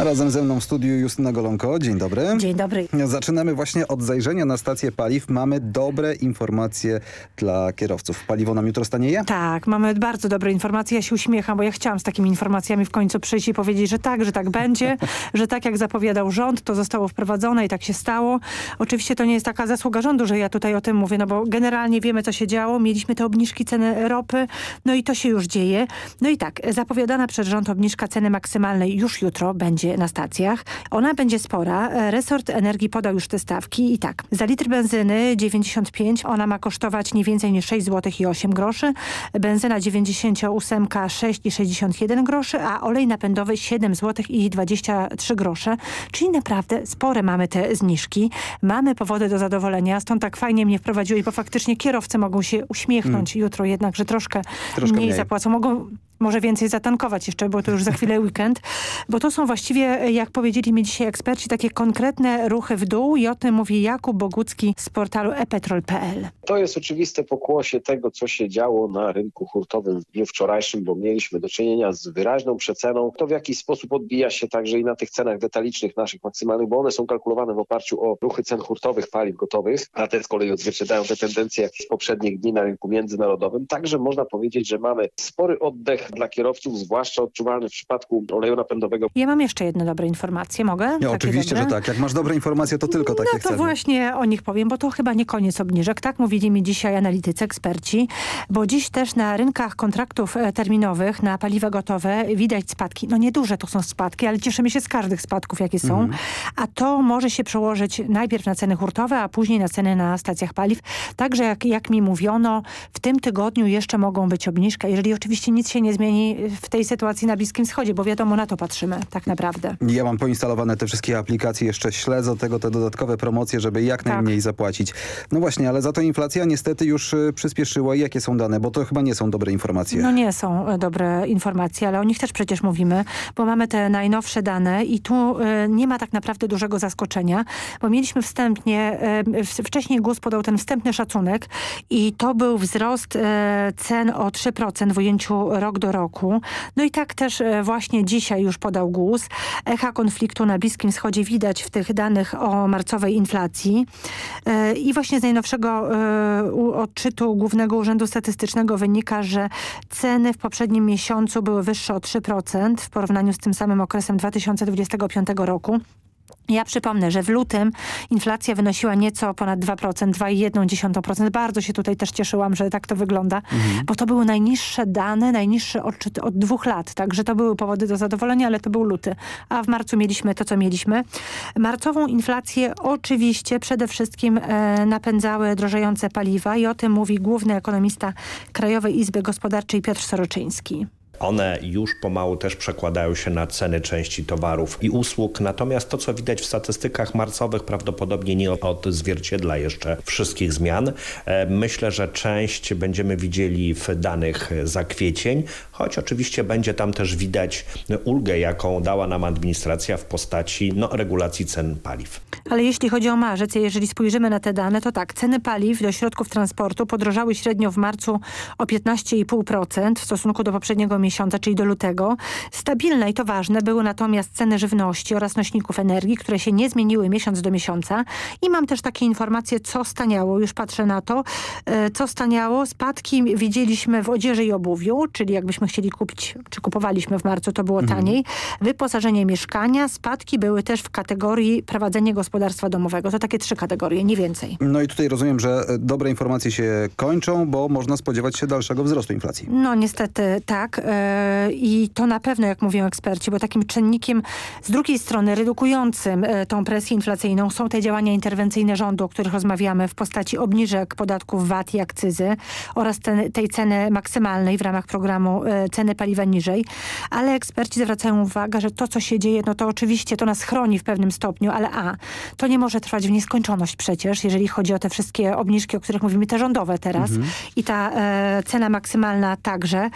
A razem ze mną w studiu Justyna Golonko. Dzień dobry. Dzień dobry. Zaczynamy właśnie od zajrzenia na stację paliw. Mamy dobre informacje dla kierowców. Paliwo nam jutro stanieje? Tak, mamy bardzo dobre informacje. Ja się uśmiecham, bo ja chciałam z takimi informacjami w końcu przyjść i powiedzieć, że tak, że tak będzie, że tak jak zapowiadał rząd, to zostało wprowadzone i tak się stało. Oczywiście to nie jest taka zasługa rządu, że ja tutaj o tym mówię, no bo generalnie wiemy, co się działo. Mieliśmy te obniżki ceny ropy, no i to się już dzieje. No i tak, zapowiadana przez rząd obniżka ceny maksymalnej już jutro będzie na stacjach. Ona będzie spora. Resort Energii podał już te stawki i tak. Za litr benzyny 95 ona ma kosztować nie więcej niż 6 zł i 8 groszy. Benzyna 98 6,61 groszy, a olej napędowy 7 zł i 23 grosze. Czyli naprawdę spore mamy te zniżki. Mamy powody do zadowolenia, stąd tak fajnie mnie wprowadziło, bo faktycznie kierowcy mogą się uśmiechnąć Mm. jutro jednak, że troszkę, Troszkę mniej mniej. zapłacą. Mogą może więcej zatankować jeszcze, bo to już za chwilę weekend. Bo to są właściwie, jak powiedzieli mi dzisiaj eksperci, takie konkretne ruchy w dół i o tym mówi Jakub Bogucki z portalu epetrol.pl. To jest oczywiste pokłosie tego, co się działo na rynku hurtowym w dniu wczorajszym, bo mieliśmy do czynienia z wyraźną przeceną. To w jakiś sposób odbija się także i na tych cenach detalicznych naszych maksymalnych, bo one są kalkulowane w oparciu o ruchy cen hurtowych paliw gotowych, a te z kolei odzwierciedlają te tendencje z poprzednich dni na rynku międzynarodowym. Także można powiedzieć, że mamy spory oddech dla kierowców, zwłaszcza odczuwalny w przypadku oleju napędowego. Ja mam jeszcze jedne dobre informacje, mogę? Nie, Takie oczywiście, dobre? że tak. Jak masz dobre informacje, to tylko takie No to chcemy. właśnie o nich powiem, bo to chyba nie koniec obniżek. Tak mówili mi dzisiaj analitycy, eksperci, bo dziś też na rynkach kontraktów e, terminowych na paliwa gotowe widać spadki. No nieduże to są spadki, ale cieszymy się z każdych spadków, jakie są. Mhm. A to może się przełożyć najpierw na ceny hurtowe, a później na ceny na stacjach paliw. Także jak, jak mi mówiono, w tym tygodniu jeszcze mogą być obniżki, jeżeli oczywiście nic się nie zmieni w tej sytuacji na Bliskim Wschodzie, bo wiadomo, na to patrzymy tak naprawdę. Ja mam poinstalowane te wszystkie aplikacje, jeszcze śledzę tego te dodatkowe promocje, żeby jak Tak. najmniej zapłacić. No właśnie, ale za to inflacja niestety już y, przyspieszyła. Jakie są dane? Bo to chyba nie są dobre informacje. No nie są e, dobre informacje, ale o nich też przecież mówimy, bo mamy te najnowsze dane i tu e, nie ma tak naprawdę dużego zaskoczenia, bo mieliśmy wstępnie, e, wcześniej GUS podał ten wstępny szacunek i to był wzrost cen o 3% w ujęciu rok do roku. No i tak też e, właśnie dzisiaj już podał GUS. Echa konfliktu na Bliskim Wschodzie widać w tych danych o marcowej inflacji. E, I właśnie z najnowszego e, odczytu Głównego Urzędu Statystycznego wynika, że ceny w poprzednim miesiącu były wyższe o 3% w porównaniu z tym samym okresem 2025 roku. Ja przypomnę, że w lutym inflacja wynosiła nieco ponad 2%, 2,1%. Bardzo się tutaj też cieszyłam, że tak to wygląda, bo to były najniższe dane, najniższe odczyty od dwóch lat. Także to były powody do zadowolenia, ale to był luty. A w marcu mieliśmy to, co mieliśmy. Marcową inflację oczywiście przede wszystkim e, napędzały drożejące paliwa i o tym mówi główny ekonomista Krajowej Izby Gospodarczej Piotr Soroczyński. One już pomału też przekładają się na ceny części towarów i usług, natomiast to, co widać w statystykach marcowych, prawdopodobnie nie odzwierciedla jeszcze wszystkich zmian. E, Myślę, że część będziemy widzieli w danych za kwiecień, choć oczywiście będzie tam też widać ulgę, jaką dała nam administracja w postaci no, regulacji cen paliw. Ale jeśli chodzi o marzec, jeżeli spojrzymy na te dane, to tak, ceny paliw do środków transportu podrożały średnio w marcu o 15,5% w stosunku do poprzedniego miesiąca, czyli do lutego. Stabilne i to ważne były natomiast ceny żywności oraz nośników energii, które się nie zmieniły miesiąc do miesiąca. I mam też takie informacje, co staniało, już patrzę na to, e, co staniało. Spadki widzieliśmy w odzieży i obuwiu, czyli jakbyśmy chcieli kupić, czy kupowaliśmy w marcu, to było Mhm. taniej. Wyposażenie mieszkania, spadki były też w kategorii prowadzenie gospodarstwa domowego. To takie trzy kategorie, nie więcej. No i tutaj rozumiem, że e, dobre informacje się kończą, bo można spodziewać się dalszego wzrostu inflacji. No niestety tak e, i to na pewno, jak mówią eksperci, bo takim czynnikiem z drugiej strony redukującym e, tą presję inflacyjną są te działania interwencyjne rządu, o których rozmawiamy w postaci obniżek podatków VAT i akcyzy oraz ten, tej ceny maksymalnej w ramach programu ceny paliwa niżej, ale eksperci zwracają uwagę, że to co się dzieje, no to oczywiście to nas chroni w pewnym stopniu, ale a, to nie może trwać w nieskończoność przecież, jeżeli chodzi o te wszystkie obniżki, o których mówimy, te rządowe teraz Mhm. i ta e, cena maksymalna także.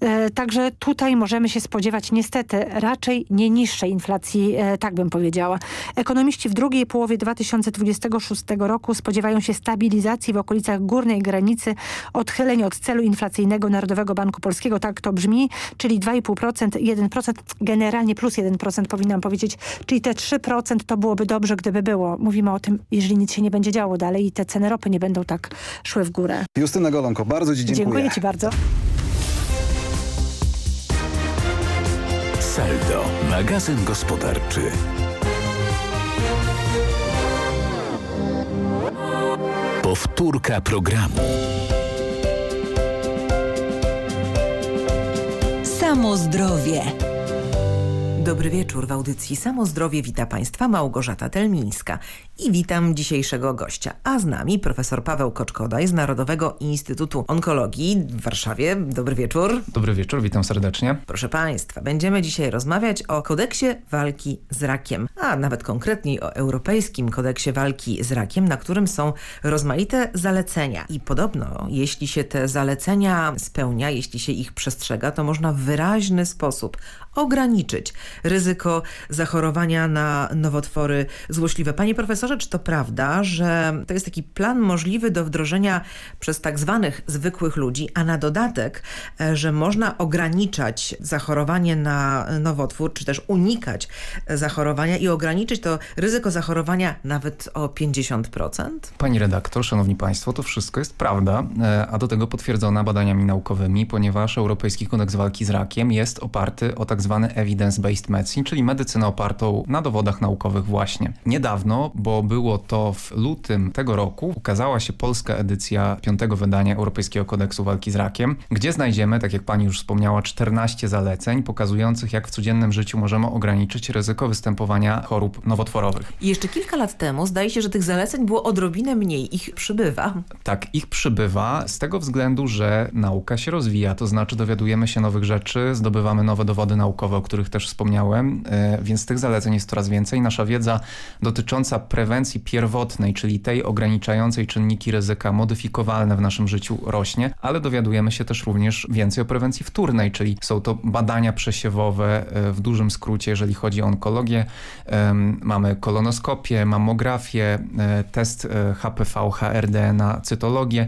E, tak Także tutaj możemy się spodziewać niestety raczej nie niższej inflacji, e, tak bym powiedziała. Ekonomiści w drugiej połowie 2026 roku spodziewają się stabilizacji w okolicach górnej granicy odchyleń od celu inflacyjnego Narodowego Banku Polskiego, tak to brzmi, czyli 2,5%, 1%, generalnie plus 1% powinnam powiedzieć, czyli te 3% to byłoby dobrze, gdyby było. Mówimy o tym, jeżeli nic się nie będzie działo dalej i te ceny ropy nie będą tak szły w górę. Justyna Golonko, bardzo Ci dziękuję. Dziękuję Ci bardzo. Saldo, magazyn gospodarczy. Powtórka programu. Samo zdrowie. Dobry wieczór w audycji Samo Zdrowie wita Państwa Małgorzata Telmińska i witam dzisiejszego gościa, a z nami profesor Paweł Koczkodaj z Narodowego Instytutu Onkologii w Warszawie. Dobry wieczór. Dobry wieczór, witam serdecznie. Proszę Państwa, będziemy dzisiaj rozmawiać o kodeksie walki z rakiem, a nawet konkretniej o Europejskim Kodeksie Walki z Rakiem, na którym są rozmaite zalecenia. I podobno, jeśli się te zalecenia spełnia, jeśli się ich przestrzega, to można w wyraźny sposób ograniczyć ryzyko zachorowania na nowotwory złośliwe. Panie profesorze, czy to prawda, że to jest taki plan możliwy do wdrożenia przez tak zwanych zwykłych ludzi, a na dodatek, e, że można ograniczać zachorowanie na nowotwór, czy też unikać zachorowania i ograniczyć to ryzyko zachorowania nawet o 50%? Pani redaktor, szanowni państwo, to wszystko jest prawda, e, a do tego potwierdzona badaniami naukowymi, ponieważ Europejski Kodeks Walki z Rakiem jest oparty o tak zwany evidence-based medicine, czyli medycynę opartą na dowodach naukowych właśnie. Niedawno, bo było to w lutym tego roku, ukazała się polska edycja piątego wydania Europejskiego Kodeksu Walki z Rakiem, gdzie znajdziemy, tak jak pani już wspomniała, 14 zaleceń pokazujących, jak w codziennym życiu możemy ograniczyć ryzyko występowania chorób nowotworowych. I jeszcze kilka lat temu zdaje się, że tych zaleceń było odrobinę mniej, ich przybywa. Tak, ich przybywa z tego względu, że nauka się rozwija, to znaczy dowiadujemy się nowych rzeczy, zdobywamy nowe dowody naukowe, o których też wspomniałem, e, więc tych zaleceń jest coraz więcej. Nasza wiedza dotycząca prewencji pierwotnej, czyli tej ograniczającej czynniki ryzyka modyfikowalne w naszym życiu rośnie, ale dowiadujemy się też również więcej o prewencji wtórnej, czyli są to badania przesiewowe e, w dużym skrócie, jeżeli chodzi o onkologię. Mamy kolonoskopię, mammografię, e, test HPV, HRD na cytologię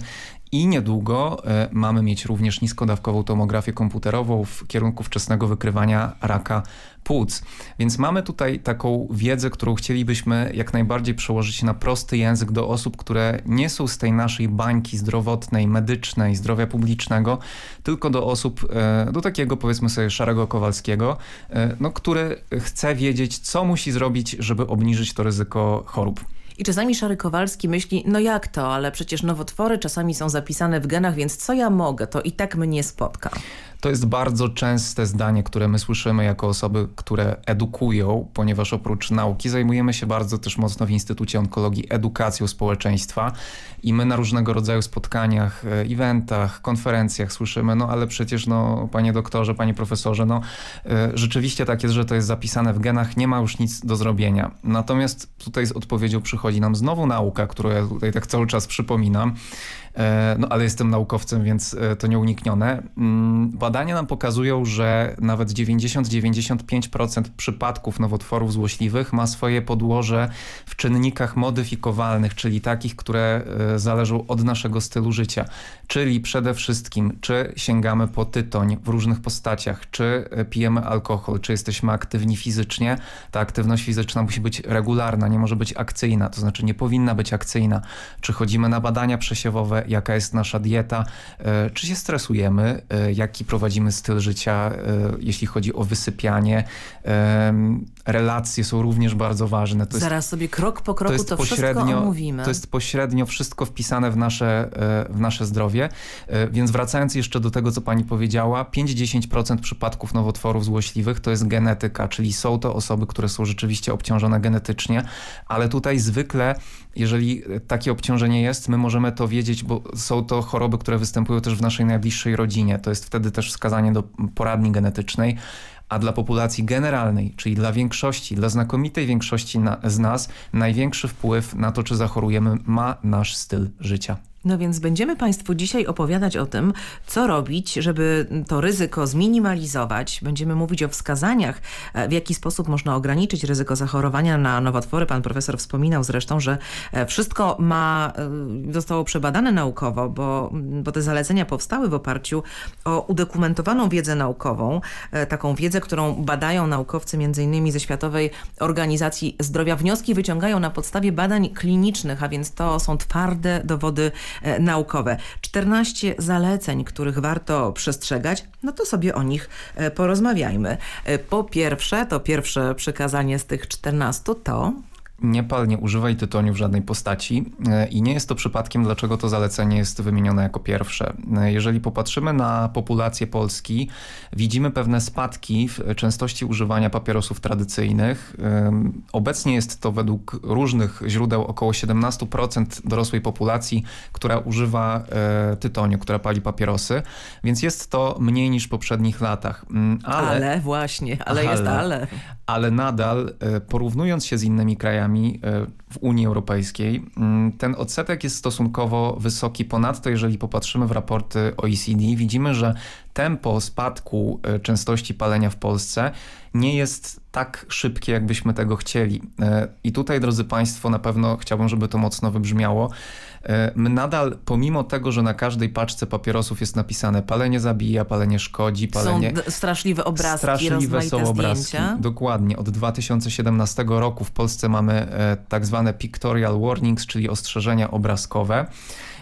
i niedługo e, mamy mieć również niskodawkową tomografię komputerową w kierunku wczesnego wykrywania raka płuc. Więc mamy tutaj taką wiedzę, którą chcielibyśmy jak najbardziej przełożyć na prosty język do osób, które nie są z tej naszej bańki zdrowotnej, medycznej, zdrowia publicznego, tylko do osób, e, do takiego powiedzmy sobie szarego Kowalskiego, e, no, który chce wiedzieć, co musi zrobić, żeby obniżyć to ryzyko chorób. I czasami Szary Kowalski myśli, no jak to, ale przecież nowotwory czasami są zapisane w genach, więc co ja mogę, to i tak mnie spotka. To jest bardzo częste zdanie, które my słyszymy jako osoby, które edukują, ponieważ oprócz nauki zajmujemy się bardzo też mocno w Instytucie Onkologii edukacją społeczeństwa i my na różnego rodzaju spotkaniach, e, eventach, konferencjach słyszymy, no ale przecież no panie doktorze, panie profesorze, no e, rzeczywiście tak jest, że to jest zapisane w genach, nie ma już nic do zrobienia. Natomiast tutaj z odpowiedzią przychodzi nam znowu nauka, którą ja tutaj tak cały czas przypominam, no ale jestem naukowcem, więc e, to nieuniknione. Mm, badania nam pokazują, że nawet 90-95% przypadków nowotworów złośliwych ma swoje podłoże w czynnikach modyfikowalnych, czyli takich, które e, zależą od naszego stylu życia. Czyli przede wszystkim, czy sięgamy po tytoń w różnych postaciach, czy pijemy alkohol, czy jesteśmy aktywni fizycznie. Ta aktywność fizyczna musi być regularna, nie może być akcyjna, to znaczy nie powinna być akcyjna. Czy chodzimy na badania przesiewowe, jaka jest nasza dieta, e, czy się stresujemy, e, jaki prowadzimy styl życia, e, jeśli chodzi o wysypianie. Relacje są również bardzo ważne. To Zaraz jest, sobie krok po kroku to, to wszystko omówimy. To jest pośrednio wszystko wpisane w nasze, w nasze zdrowie. Więc wracając jeszcze do tego, co pani powiedziała, 5-10% przypadków nowotworów złośliwych to jest genetyka, czyli są to osoby, które są rzeczywiście obciążone genetycznie, ale tutaj zwykle jeżeli takie obciążenie jest, my możemy to wiedzieć, bo są to choroby, które występują też w naszej najbliższej rodzinie. To jest wtedy też wskazanie do poradni genetycznej. A dla populacji generalnej, czyli dla większości, dla znakomitej większości na, z nas, największy wpływ na to, czy zachorujemy, ma nasz styl życia. No więc będziemy Państwu dzisiaj opowiadać o tym, co robić, żeby to ryzyko zminimalizować. Będziemy mówić o wskazaniach, e, w jaki sposób można ograniczyć ryzyko zachorowania na nowotwory. Pan profesor wspominał zresztą, że e, wszystko ma, e, zostało przebadane naukowo, bo, bo te zalecenia powstały w oparciu o udokumentowaną wiedzę naukową, taką wiedzę, którą badają naukowcy między innymi ze Światowej Organizacji Zdrowia. Wnioski wyciągają na podstawie badań klinicznych, a więc to są twarde dowody naukowe. 14 zaleceń, których warto przestrzegać, no to sobie o nich e, porozmawiajmy. E, po pierwsze, to pierwsze przykazanie z tych 14 to nie pal, nie używaj tytoniu w żadnej postaci e, i nie jest to przypadkiem, dlaczego to zalecenie jest wymienione jako pierwsze. E, jeżeli popatrzymy na populację Polski, widzimy pewne spadki w częstości używania papierosów tradycyjnych. E, obecnie jest to według różnych źródeł około 17% dorosłej populacji, która używa tytoniu, która pali papierosy, więc jest to mniej niż w poprzednich latach. Mm, ale, ale właśnie, ale, ale jest ale. Ale nadal porównując się z innymi krajami, krajami e, w Unii Europejskiej. Mm, ten odsetek jest stosunkowo wysoki. Ponadto, jeżeli popatrzymy w raporty OECD, widzimy, że tempo spadku e, częstości palenia w Polsce nie jest tak szybkie, jakbyśmy tego chcieli. E, I tutaj, drodzy Państwo, na pewno chciałbym, żeby to mocno wybrzmiało. My nadal, pomimo tego, że na każdej paczce papierosów jest napisane palenie zabija, palenie szkodzi, palenie... Są straszliwe obrazki, Straszliwe są obrazki. Zdjęcia. Dokładnie. Od 2017 roku w Polsce mamy tak zwane pictorial warnings, czyli ostrzeżenia obrazkowe.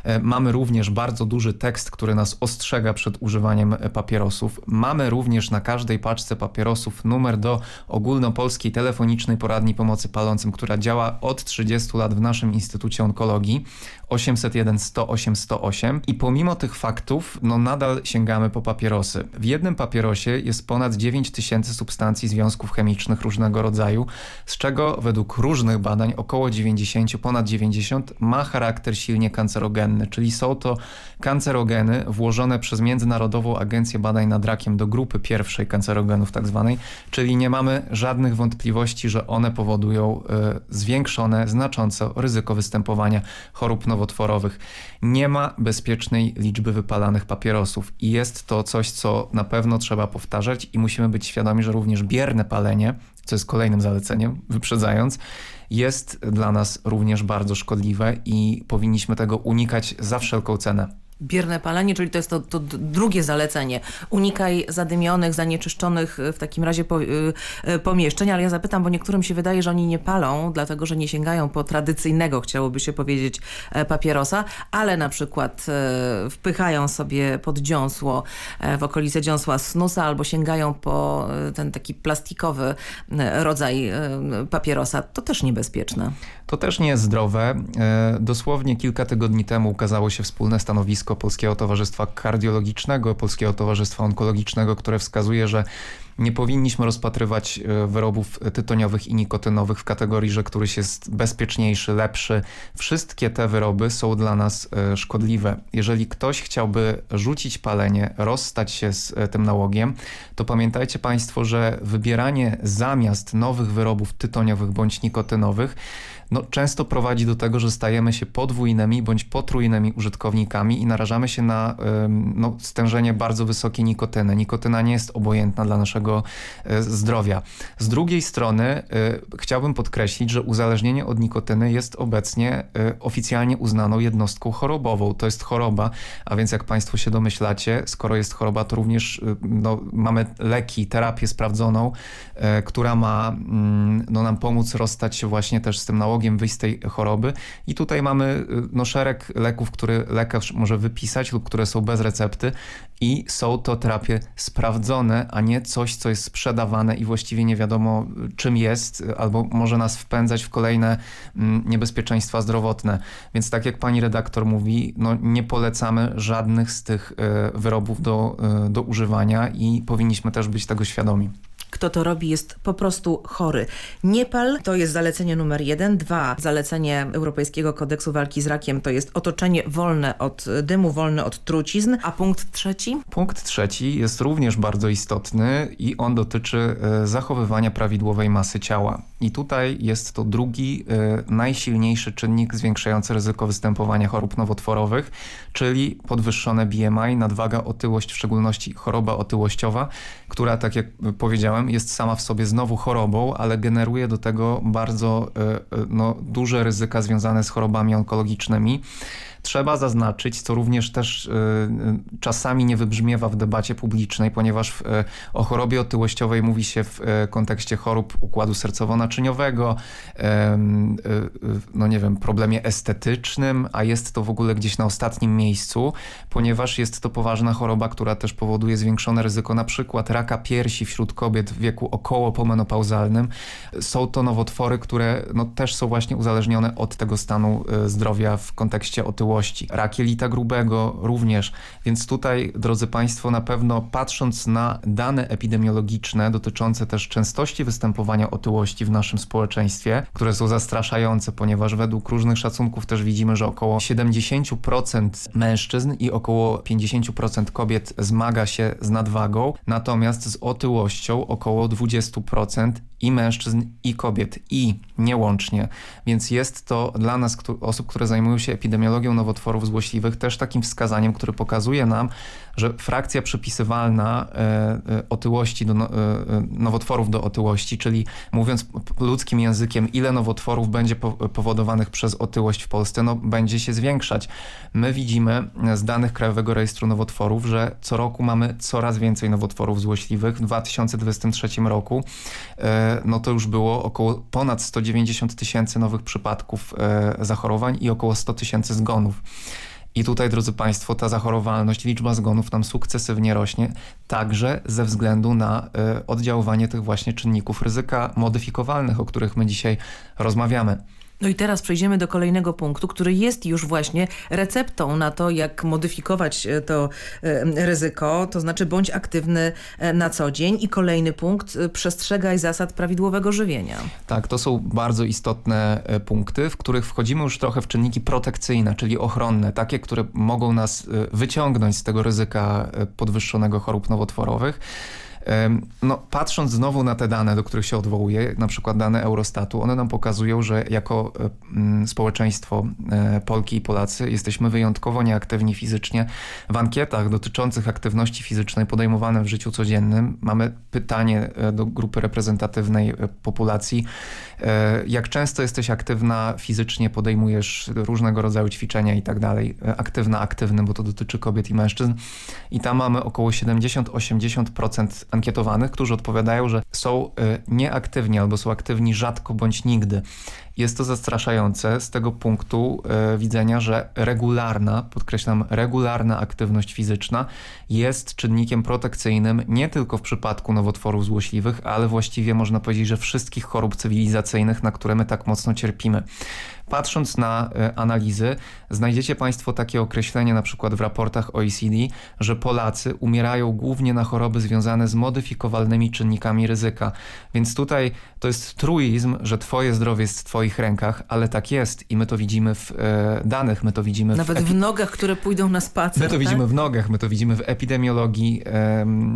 E, mamy również bardzo duży tekst, który nas ostrzega przed używaniem e, papierosów. Mamy również na każdej paczce papierosów numer do ogólnopolskiej telefonicznej poradni pomocy palącym, która działa od 30 lat w naszym Instytucie Onkologii 801 108 108 i pomimo tych faktów no nadal sięgamy po papierosy. W jednym papierosie jest ponad 9 tysięcy substancji związków chemicznych różnego rodzaju, z czego według różnych badań około 90, ponad 90 ma charakter silnie kancerogenny czyli są to kancerogeny włożone przez Międzynarodową Agencję Badań nad Rakiem do grupy pierwszej kancerogenów tak zwanej, czyli nie mamy żadnych wątpliwości, że one powodują y, zwiększone znacząco ryzyko występowania chorób nowotworowych. Nie ma bezpiecznej liczby wypalanych papierosów i jest to coś, co na pewno trzeba powtarzać i musimy być świadomi, że również bierne palenie, co jest kolejnym zaleceniem, wyprzedzając, jest dla nas również bardzo szkodliwe i powinniśmy tego unikać za wszelką cenę. Bierne palenie, czyli to jest to, to, drugie zalecenie. Unikaj zadymionych, zanieczyszczonych w takim razie po, y, y, pomieszczeń, ale ja zapytam, bo niektórym się wydaje, że oni nie palą, dlatego że nie sięgają po tradycyjnego, chciałoby się powiedzieć, e, papierosa, ale na przykład e, wpychają sobie pod dziąsło, e, w okolice dziąsła snusa albo sięgają po ten taki plastikowy rodzaj papierosa. To też niebezpieczne. To też nie jest zdrowe. Dosłownie kilka tygodni temu ukazało się wspólne stanowisko Polskiego Towarzystwa Kardiologicznego, Polskiego Towarzystwa Onkologicznego, które wskazuje, że nie powinniśmy rozpatrywać e, wyrobów tytoniowych i nikotynowych w kategorii, że któryś jest bezpieczniejszy, lepszy. Wszystkie te wyroby są dla nas e, szkodliwe. Jeżeli ktoś chciałby rzucić palenie, rozstać się z e, tym nałogiem, to pamiętajcie Państwo, że wybieranie zamiast nowych wyrobów tytoniowych bądź nikotynowych no, często prowadzi do tego, że stajemy się podwójnymi bądź potrójnymi użytkownikami i narażamy się na no, stężenie bardzo wysokiej nikotyny. Nikotyna nie jest obojętna dla naszego e, zdrowia. Z drugiej strony y, chciałbym podkreślić, że uzależnienie od nikotyny jest obecnie y, oficjalnie uznaną jednostką chorobową. To jest choroba, a więc jak Państwo się domyślacie, skoro jest choroba, to również no, mamy leki, terapię sprawdzoną, która ma mm, no, nam pomóc rozstać się właśnie też z tym nałogiem nałogiem wyjść z tej choroby. I tutaj mamy y, no, szereg leków, które lekarz może wypisać lub które są bez recepty i są to terapie sprawdzone, a nie coś, co jest sprzedawane i właściwie nie wiadomo czym jest, albo może nas wpędzać w kolejne mm, niebezpieczeństwa zdrowotne. Więc tak jak pani redaktor mówi, no nie polecamy żadnych z tych y, wyrobów do, y, do używania i powinniśmy też być tego świadomi. Kto to robi jest po prostu chory. Niepal to jest zalecenie numer jeden. Dwa, zalecenie Europejskiego Kodeksu Walki z Rakiem to jest otoczenie wolne od dymu, wolne od trucizn. A punkt trzeci? Punkt trzeci jest również bardzo istotny i on dotyczy e, zachowywania prawidłowej masy ciała. I tutaj jest to drugi, e, najsilniejszy czynnik zwiększający ryzyko występowania chorób nowotworowych, czyli podwyższone BMI, nadwaga, otyłość, w szczególności choroba otyłościowa, która, tak jak powiedziałem, jest sama w sobie znowu chorobą, ale generuje do tego bardzo e, no, duże ryzyka związane z chorobami onkologicznymi. Trzeba zaznaczyć, co również też y, y, czasami nie wybrzmiewa w debacie publicznej, ponieważ y, o chorobie otyłościowej mówi się w kontekście chorób układu sercowo-naczyniowego, no nie wiem, problemie estetycznym, a jest to w ogóle gdzieś na ostatnim miejscu, ponieważ jest to poważna choroba, która też powoduje zwiększone ryzyko na przykład raka piersi wśród kobiet w wieku około pomenopauzalnym. Są to nowotwory, które no, też są właśnie uzależnione od tego stanu zdrowia w kontekście otyłości otyłości, rak jelita grubego również. Więc tutaj, drodzy Państwo, na pewno patrząc na dane epidemiologiczne dotyczące też częstości występowania otyłości w naszym społeczeństwie, które są zastraszające, ponieważ według różnych szacunków też widzimy, że około 70% mężczyzn i około 50% kobiet zmaga się z nadwagą, natomiast z otyłością około 20% i mężczyzn, i kobiet, i niełącznie. Więc jest to dla nas, osób, które zajmują się epidemiologią nowotworów złośliwych, też takim wskazaniem, który pokazuje nam, że frakcja przypisywalna e, e, otyłości do, no, e, nowotworów do otyłości, czyli mówiąc ludzkim językiem, ile nowotworów będzie powodowanych przez otyłość w Polsce, no będzie się zwiększać. My widzimy z danych Krajowego Rejestru Nowotworów, że co roku mamy coraz więcej nowotworów złośliwych. W 2023 roku no to już było około ponad 190 tysięcy nowych przypadków zachorowań i około 100 tysięcy zgonów. I tutaj, drodzy Państwo, ta zachorowalność, liczba zgonów nam sukcesywnie rośnie, także ze względu na y, oddziaływanie tych właśnie czynników ryzyka modyfikowalnych, o których my dzisiaj rozmawiamy. No i teraz przejdziemy do kolejnego punktu, który jest już właśnie receptą na to, jak modyfikować e, to e, ryzyko, to znaczy bądź aktywny e, na co dzień. I kolejny punkt, przestrzegaj zasad prawidłowego żywienia. Tak, to są bardzo istotne punkty, w których wchodzimy już trochę w czynniki protekcyjne, czyli ochronne, takie, które mogą nas wyciągnąć z tego ryzyka podwyższonego chorób nowotworowych. No, patrząc znowu na te dane, do których się odwołuję, na przykład dane Eurostatu, one nam pokazują, że jako e, społeczeństwo e, Polki i Polacy jesteśmy wyjątkowo nieaktywni fizycznie. W ankietach dotyczących aktywności fizycznej podejmowanej w życiu codziennym mamy pytanie e, do grupy reprezentatywnej populacji, jak często jesteś aktywna fizycznie, podejmujesz różnego rodzaju ćwiczenia i tak dalej. Aktywna, aktywny, bo to dotyczy kobiet i mężczyzn. I tam mamy około 70-80% ankietowanych, którzy odpowiadają, że są y, nieaktywni albo są aktywni rzadko bądź nigdy. Jest to zastraszające z tego punktu y, widzenia, że regularna, podkreślam, regularna aktywność fizyczna jest czynnikiem protekcyjnym nie tylko w przypadku nowotworów złośliwych, ale właściwie można powiedzieć, że wszystkich chorób cywilizacyjnych, na które my tak mocno cierpimy. Patrząc na e, analizy, znajdziecie Państwo takie określenie na przykład w raportach OECD, że Polacy umierają głównie na choroby związane z modyfikowalnymi czynnikami ryzyka. Więc tutaj to jest truizm, że Twoje zdrowie jest w Twoich rękach, ale tak jest i my to widzimy w e, danych, my to widzimy Nawet w, w nogach, które pójdą na spacer. My to tak? widzimy w nogach, my to widzimy w epidemiologii,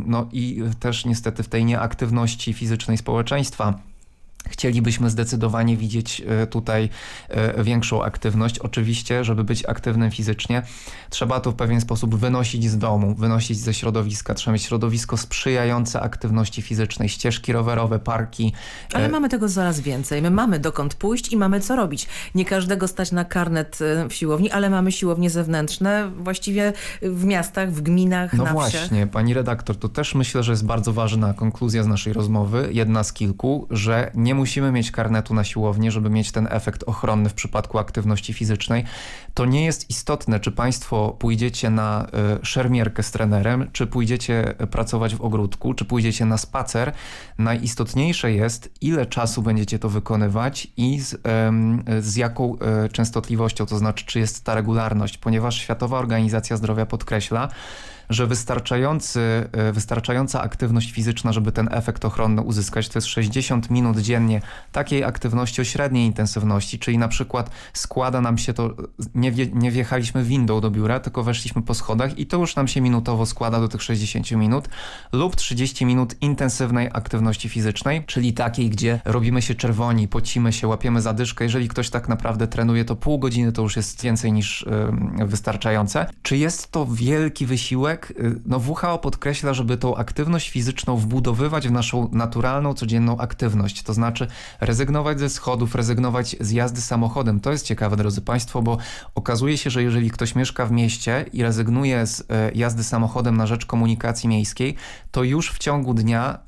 no i też niestety w tej nieaktywności fizycznej społeczeństwa. Chcielibyśmy zdecydowanie widzieć e, tutaj e, większą aktywność. Oczywiście, żeby być aktywnym fizycznie, trzeba to w pewien sposób wynosić z domu, wynosić ze środowiska. Trzeba mieć środowisko sprzyjające aktywności fizycznej, ścieżki rowerowe, parki. Ale e, mamy tego coraz więcej. My mamy dokąd pójść i mamy co robić. Nie każdego stać na karnet w siłowni, ale mamy siłownie zewnętrzne właściwie w miastach, w gminach, no właśnie, pani redaktor, to też myślę, że jest bardzo ważna konkluzja z naszej rozmowy, jedna z kilku, że nie musimy mieć karnetu na siłowni, żeby mieć ten efekt ochronny w przypadku aktywności fizycznej. To nie jest istotne, czy państwo pójdziecie na e, szermierkę z trenerem, czy pójdziecie pracować w ogródku, czy pójdziecie na spacer. Najistotniejsze jest, ile czasu będziecie to wykonywać i z, z jaką e, częstotliwością, to znaczy, czy jest ta regularność, ponieważ Światowa Organizacja Zdrowia podkreśla, że wystarczający, e, wystarczająca aktywność fizyczna, żeby ten efekt ochronny uzyskać, to jest 60 minut dziennie takiej aktywności o średniej intensywności, czyli na przykład składa nam się to, nie, wie, nie wjechaliśmy windą do biura, tylko weszliśmy po schodach i to już nam się minutowo składa do tych 60 minut lub 30 minut intensywnej aktywności fizycznej, czyli takiej, gdzie robimy się czerwoni, pocimy się, łapiemy zadyszkę. Jeżeli ktoś tak naprawdę trenuje, to pół godziny to już jest więcej niż y, wystarczające. Czy jest to wielki wysiłek? Y, no WHO podkreśla, żeby tą aktywność fizyczną wbudowywać w naszą naturalną, codzienną aktywność. To znaczy rezygnować ze schodów, rezygnować z jazdy samochodem. To jest ciekawe, drodzy Państwo, bo okazuje się, że jeżeli ktoś mieszka w mieście i rezygnuje z y, jazdy samochodem na rzecz komunikacji miejskiej, to już w ciągu dnia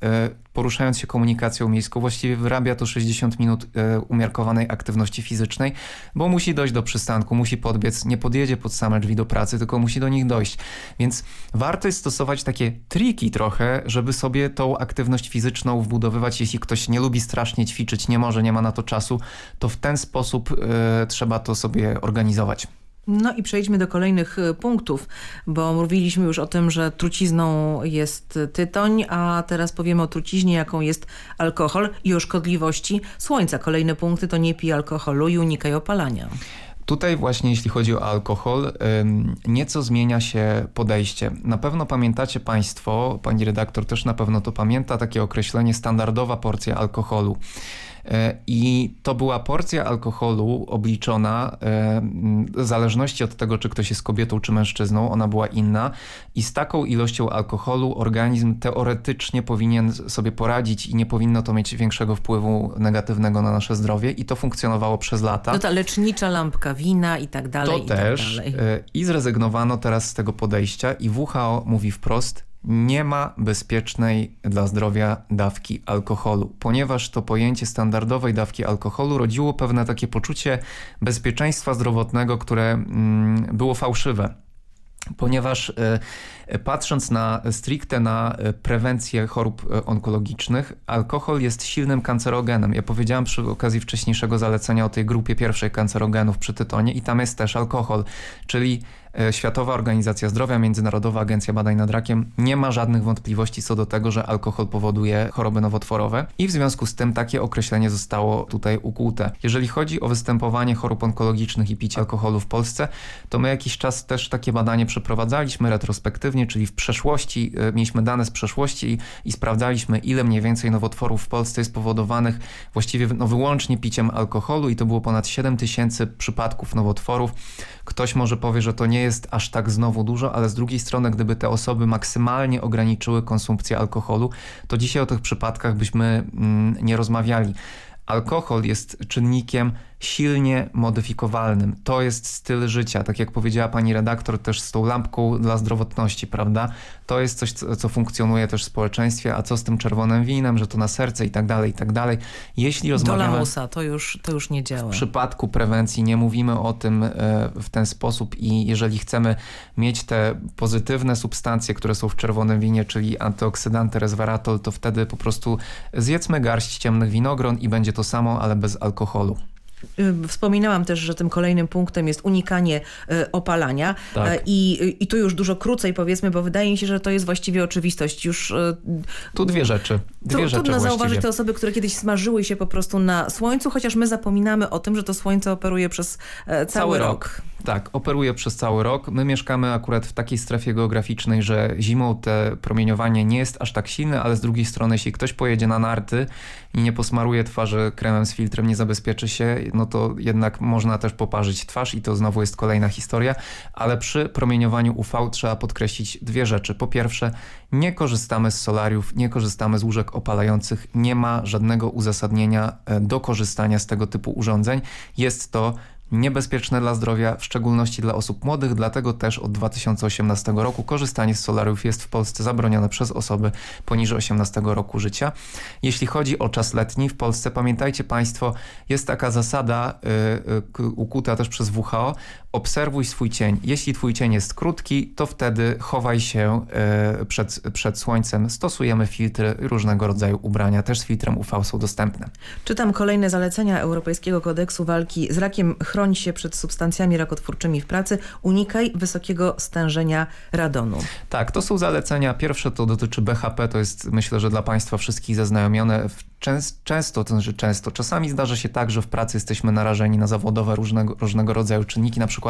poruszając się komunikacją miejską, właściwie wyrabia to 60 minut e, umiarkowanej aktywności fizycznej, bo musi dojść do przystanku, musi podbiec, nie podjedzie pod same drzwi do pracy, tylko musi do nich dojść. Więc warto jest stosować takie triki trochę, żeby sobie tą aktywność fizyczną wbudowywać. Jeśli ktoś nie lubi strasznie ćwiczyć, nie może, nie ma na to czasu, to w ten sposób e, trzeba to sobie organizować. No i przejdźmy do kolejnych y, punktów, bo mówiliśmy już o tym, że trucizną jest tytoń, a teraz powiemy o truciźnie, jaką jest alkohol i o szkodliwości słońca. Kolejne punkty to nie pij alkoholu i unikaj opalania. Tutaj właśnie jeśli chodzi o alkohol, nieco zmienia się podejście. Na pewno pamiętacie Państwo, pani redaktor też na pewno to pamięta, takie określenie standardowa porcja alkoholu. E, I to była porcja alkoholu obliczona e, w zależności od tego, czy ktoś jest kobietą czy mężczyzną, ona była inna i z taką ilością alkoholu organizm teoretycznie powinien sobie poradzić i nie powinno to mieć większego wpływu negatywnego na nasze zdrowie i to funkcjonowało przez lata. No ta lecznicza lampka wina i tak dalej. To i też tak dalej. E, i zrezygnowano teraz z tego podejścia i WHO mówi wprost, nie ma bezpiecznej dla zdrowia dawki alkoholu, ponieważ to pojęcie standardowej dawki alkoholu rodziło pewne takie poczucie bezpieczeństwa zdrowotnego, które mm, było fałszywe. Ponieważ e, patrząc na stricte na e, prewencję chorób e, onkologicznych, alkohol jest silnym kancerogenem. Ja powiedziałem przy okazji wcześniejszego zalecenia o tej grupie pierwszej kancerogenów przy tytonie i tam jest też alkohol, czyli E, Światowa Organizacja Zdrowia, Międzynarodowa Agencja Badań nad Rakiem nie ma żadnych wątpliwości co do tego, że alkohol powoduje choroby nowotworowe i w związku z tym takie określenie zostało tutaj ukute. Jeżeli chodzi o występowanie chorób onkologicznych i picie alkoholu w Polsce, to my jakiś czas też takie badanie przeprowadzaliśmy retrospektywnie, czyli w przeszłości, e, mieliśmy dane z przeszłości i, sprawdzaliśmy ile mniej więcej nowotworów w Polsce jest powodowanych właściwie no, wyłącznie piciem alkoholu i to było ponad 7 tysięcy przypadków nowotworów. Ktoś może powie, że to nie jest aż tak znowu dużo, ale z drugiej strony, gdyby te osoby maksymalnie ograniczyły konsumpcję alkoholu, to dzisiaj o tych przypadkach byśmy mm, nie rozmawiali. Alkohol jest czynnikiem silnie modyfikowalnym. To jest styl życia, tak jak powiedziała pani redaktor też z tą lampką dla zdrowotności, prawda? To jest coś, co, co funkcjonuje też w społeczeństwie, a co z tym czerwonym winem, że to na serce i tak dalej, i tak dalej. Jeśli rozmawiamy... Do lamusa, to już, to już nie działa. W przypadku prewencji nie mówimy o tym e, w ten sposób i jeżeli chcemy mieć te pozytywne substancje, które są w czerwonym winie, czyli antyoksydanty, resveratrol, to wtedy po prostu zjedzmy garść ciemnych winogron i będzie to samo, ale bez alkoholu. Y, wspominałam też, że tym kolejnym punktem jest unikanie y, opalania Tak. Y, I, i tu już dużo krócej powiedzmy, bo wydaje mi się, że to jest właściwie oczywistość. Już Tu dwie rzeczy. Dwie tu, rzeczy trudno właściwie. zauważyć te osoby, które kiedyś smażyły się po prostu na słońcu, chociaż my zapominamy o tym, że to słońce operuje przez e, cały, rok. Tak, operuje przez cały rok. My mieszkamy akurat w takiej strefie geograficznej, że zimą te promieniowanie nie jest aż tak silne, ale z drugiej strony, jeśli ktoś pojedzie na narty i nie posmaruje twarzy kremem z filtrem, nie zabezpieczy się, no to jednak można też poparzyć twarz i to znowu jest kolejna historia. Ale przy promieniowaniu UV trzeba podkreślić dwie rzeczy. Po pierwsze, nie korzystamy z solariów, nie korzystamy z łóżek opalających. Nie ma żadnego uzasadnienia e, do korzystania z tego typu urządzeń. Jest to niebezpieczne dla zdrowia, w szczególności dla osób młodych, dlatego też od 2018 roku korzystanie z solariów jest w Polsce zabronione przez osoby poniżej 18 roku życia. Jeśli chodzi o czas letni w Polsce, pamiętajcie Państwo, jest taka zasada y, y, ukuta też przez WHO obserwuj swój cień. Jeśli twój cień jest krótki, to wtedy chowaj się e, przed, przed słońcem. Stosujemy filtry różnego rodzaju ubrania, też z filtrem UV są dostępne. Czytam kolejne zalecenia Europejskiego Kodeksu Walki z Rakiem. Chroń się przed substancjami rakotwórczymi w pracy. Unikaj wysokiego stężenia radonu. Tak, to są zalecenia. Pierwsze to dotyczy BHP, to jest myślę, że dla Państwa wszystkich zaznajomione. Często, to znaczy często, czasami zdarza się tak, że w pracy jesteśmy narażeni na zawodowe różnego, różnego rodzaju czynniki, na przykład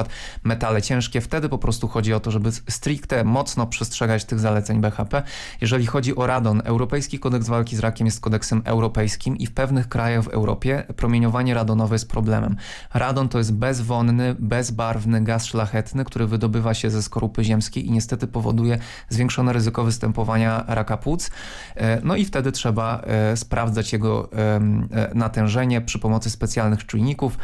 metale ciężkie. Wtedy po prostu chodzi o to, żeby stricte mocno przestrzegać tych zaleceń BHP. Jeżeli chodzi o radon, Europejski Kodeks Walki z Rakiem jest kodeksem europejskim i w pewnych krajach w Europie promieniowanie radonowe jest problemem. Radon to jest bezwonny, bezbarwny gaz szlachetny, który wydobywa się ze skorupy ziemskiej i niestety powoduje zwiększone ryzyko występowania raka płuc. E, no i wtedy trzeba e, sprawdzać jego e, natężenie przy pomocy specjalnych czujników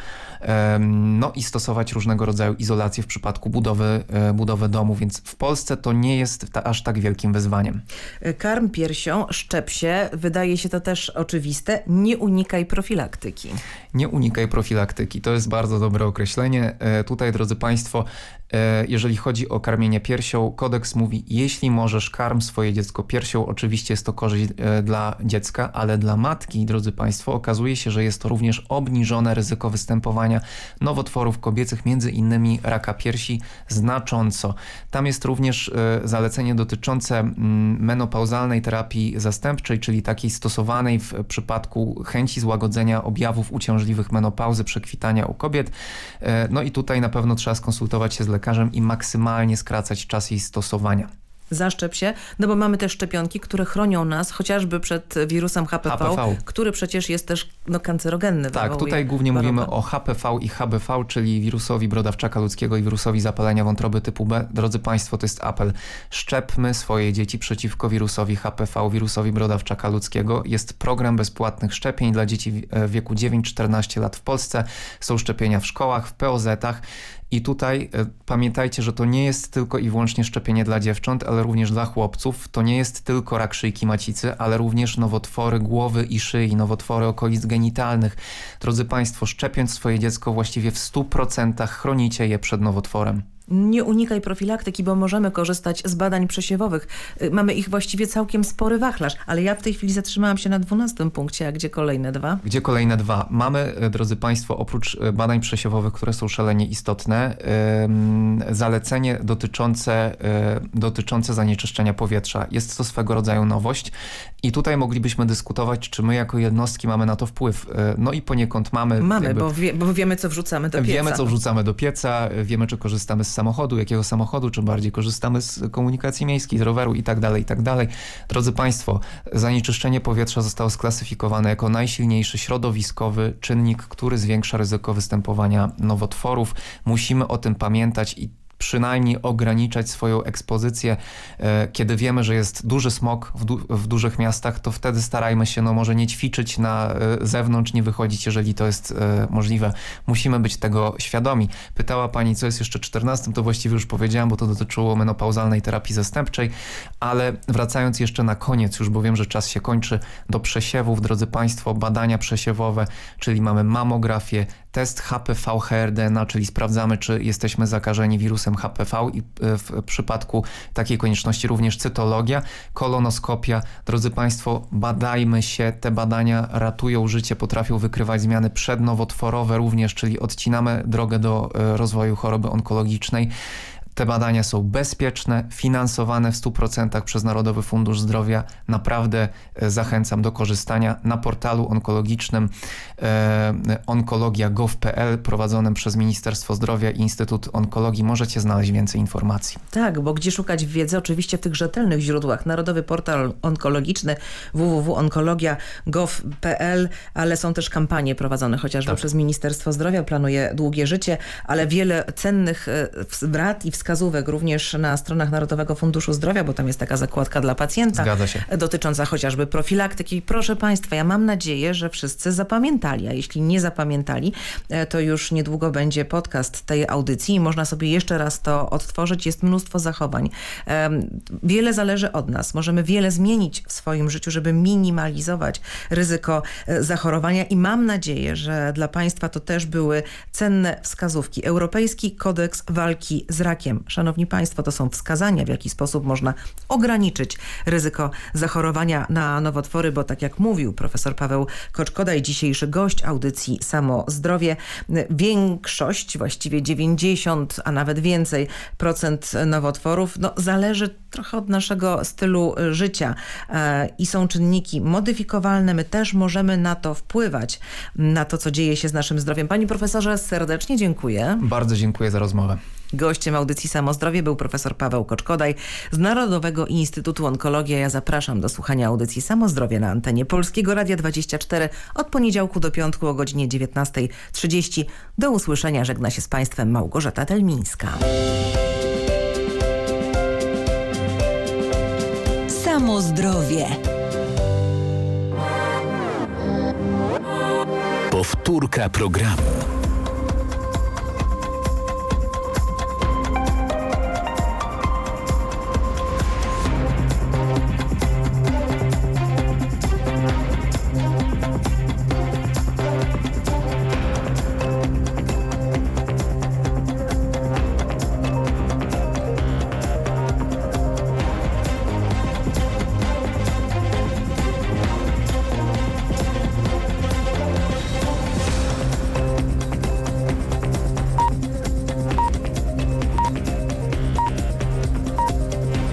no i stosować różnego rodzaju izolację w przypadku budowy, budowy domu, więc w Polsce to nie jest ta, aż tak wielkim wyzwaniem. Karm piersią, szczep się, wydaje się to też oczywiste, nie unikaj profilaktyki. Nie unikaj profilaktyki, to jest bardzo dobre określenie. Tutaj, drodzy Państwo, E, jeżeli chodzi o karmienie piersią, kodeks mówi, jeśli możesz, karm swoje dziecko piersią. Oczywiście jest to korzyść e, dla dziecka, ale dla matki, drodzy Państwo, okazuje się, że jest to również obniżone ryzyko występowania nowotworów kobiecych, między innymi raka piersi, znacząco. Tam jest również e, zalecenie dotyczące mm, menopauzalnej terapii zastępczej, czyli takiej stosowanej w przypadku chęci złagodzenia objawów uciążliwych menopauzy, przekwitania u kobiet. No i tutaj na pewno trzeba skonsultować się z lekarzem i maksymalnie skracać czas jej stosowania zaszczep się, no bo mamy też szczepionki, które chronią nas chociażby przed wirusem HPV, HPV. który przecież jest też no, kancerogenny. Tak, tutaj głównie chorobę. mówimy o HPV i HBV, czyli wirusowi brodawczaka ludzkiego i wirusowi zapalenia wątroby typu B. Drodzy Państwo, to jest apel. Szczepmy swoje dzieci przeciwko wirusowi HPV, wirusowi brodawczaka ludzkiego. Jest program bezpłatnych szczepień dla dzieci w wieku 9-14 lat w Polsce. Są szczepienia w szkołach, w POZ-ach. I tutaj e, pamiętajcie, że to nie jest tylko i wyłącznie szczepienie dla dziewcząt, ale również dla chłopców. To nie jest tylko rak szyjki macicy, ale również nowotwory głowy i szyi, nowotwory okolic genitalnych. Drodzy Państwo, szczepiąc swoje dziecko właściwie w 100% chronicie je przed nowotworem. Nie unikaj profilaktyki, bo możemy korzystać z badań przesiewowych. Y, mamy ich właściwie całkiem spory wachlarz, ale ja w tej chwili zatrzymałam się na 12 punkcie, a gdzie kolejne dwa? Gdzie kolejne dwa? Mamy, y, drodzy Państwo, oprócz y, badań przesiewowych, które są szalenie istotne, zalecenie dotyczące, dotyczące zanieczyszczenia powietrza. Jest to swego rodzaju nowość i tutaj moglibyśmy dyskutować, czy my jako jednostki mamy na to wpływ. No i poniekąd mamy. Mamy, jakby, bo, wie, bo wiemy, co wrzucamy do pieca. Wiemy, co wrzucamy do pieca, wiemy, czy korzystamy z samochodu, jakiego samochodu, czy bardziej korzystamy z komunikacji miejskiej, z roweru i tak dalej, i tak dalej. Drodzy Państwo, zanieczyszczenie powietrza zostało sklasyfikowane jako najsilniejszy środowiskowy czynnik, który zwiększa ryzyko występowania nowotworów. Musimy o tym pamiętać i przynajmniej ograniczać swoją ekspozycję. E, kiedy wiemy, że jest duży smog w, du w, dużych miastach, to wtedy starajmy się no może nie ćwiczyć na e, zewnątrz, nie wychodzić, jeżeli to jest e, możliwe. Musimy być tego świadomi. Pytała Pani, co jest jeszcze 14, to właściwie już powiedziałam, bo to dotyczyło menopauzalnej terapii zastępczej, ale wracając jeszcze na koniec, już bo wiem, że czas się kończy, do przesiewów, drodzy Państwo, badania przesiewowe, czyli mamy mamografię, test HPV-HRDNA, czyli sprawdzamy, czy jesteśmy zakażeni wirusem HPV i e, w przypadku takiej konieczności również cytologia, kolonoskopia. Drodzy Państwo, badajmy się, te badania ratują życie, potrafią wykrywać zmiany przednowotworowe również, czyli odcinamy drogę do e, rozwoju choroby onkologicznej. Te badania są bezpieczne, finansowane w 100% przez Narodowy Fundusz Zdrowia. Naprawdę e, zachęcam do korzystania na portalu onkologicznym e, onkologia.gov.pl prowadzonym przez Ministerstwo Zdrowia i Instytut Onkologii. Możecie znaleźć więcej informacji. Tak, bo gdzie szukać wiedzy? Oczywiście w tych rzetelnych źródłach. Narodowy Portal Onkologiczny www.onkologia.gov.pl, ale są też kampanie prowadzone chociażby tak. przez Ministerstwo Zdrowia. Planuje długie życie, ale wiele cennych e, rad i wskazówek wskazówek również na stronach Narodowego Funduszu Zdrowia, bo tam jest taka zakładka dla pacjenta. Dotycząca chociażby profilaktyki. Proszę Państwa, ja mam nadzieję, że wszyscy zapamiętali, a jeśli nie zapamiętali, e, to już niedługo będzie podcast tej audycji i można sobie jeszcze raz to odtworzyć. Jest mnóstwo zachowań. Wiele zależy od nas. Możemy wiele zmienić w swoim życiu, żeby minimalizować ryzyko e, zachorowania i mam nadzieję, że dla Państwa to też były cenne wskazówki. Europejski Kodeks Walki z Rakiem. Szanowni Państwo, to są wskazania, w jaki sposób można ograniczyć ryzyko zachorowania na nowotwory, bo tak jak mówił profesor Paweł Koczkodaj, dzisiejszy gość audycji Samo Zdrowie, większość, właściwie 90, a nawet więcej procent nowotworów, no zależy trochę od naszego stylu życia e, i są czynniki modyfikowalne. My też możemy na to wpływać, na to, co dzieje się z naszym zdrowiem. Pani profesorze, serdecznie dziękuję. Bardzo dziękuję za rozmowę. Gościem audycji Samozdrowie był profesor Paweł Koczkodaj z Narodowego Instytutu Onkologii. Ja zapraszam do słuchania audycji Samozdrowie na antenie Polskiego Radia 24 od poniedziałku do piątku o godzinie 19.30. Do usłyszenia żegna się z Państwem Małgorzata Telmińska. Samo zdrowie. Powtórka programu.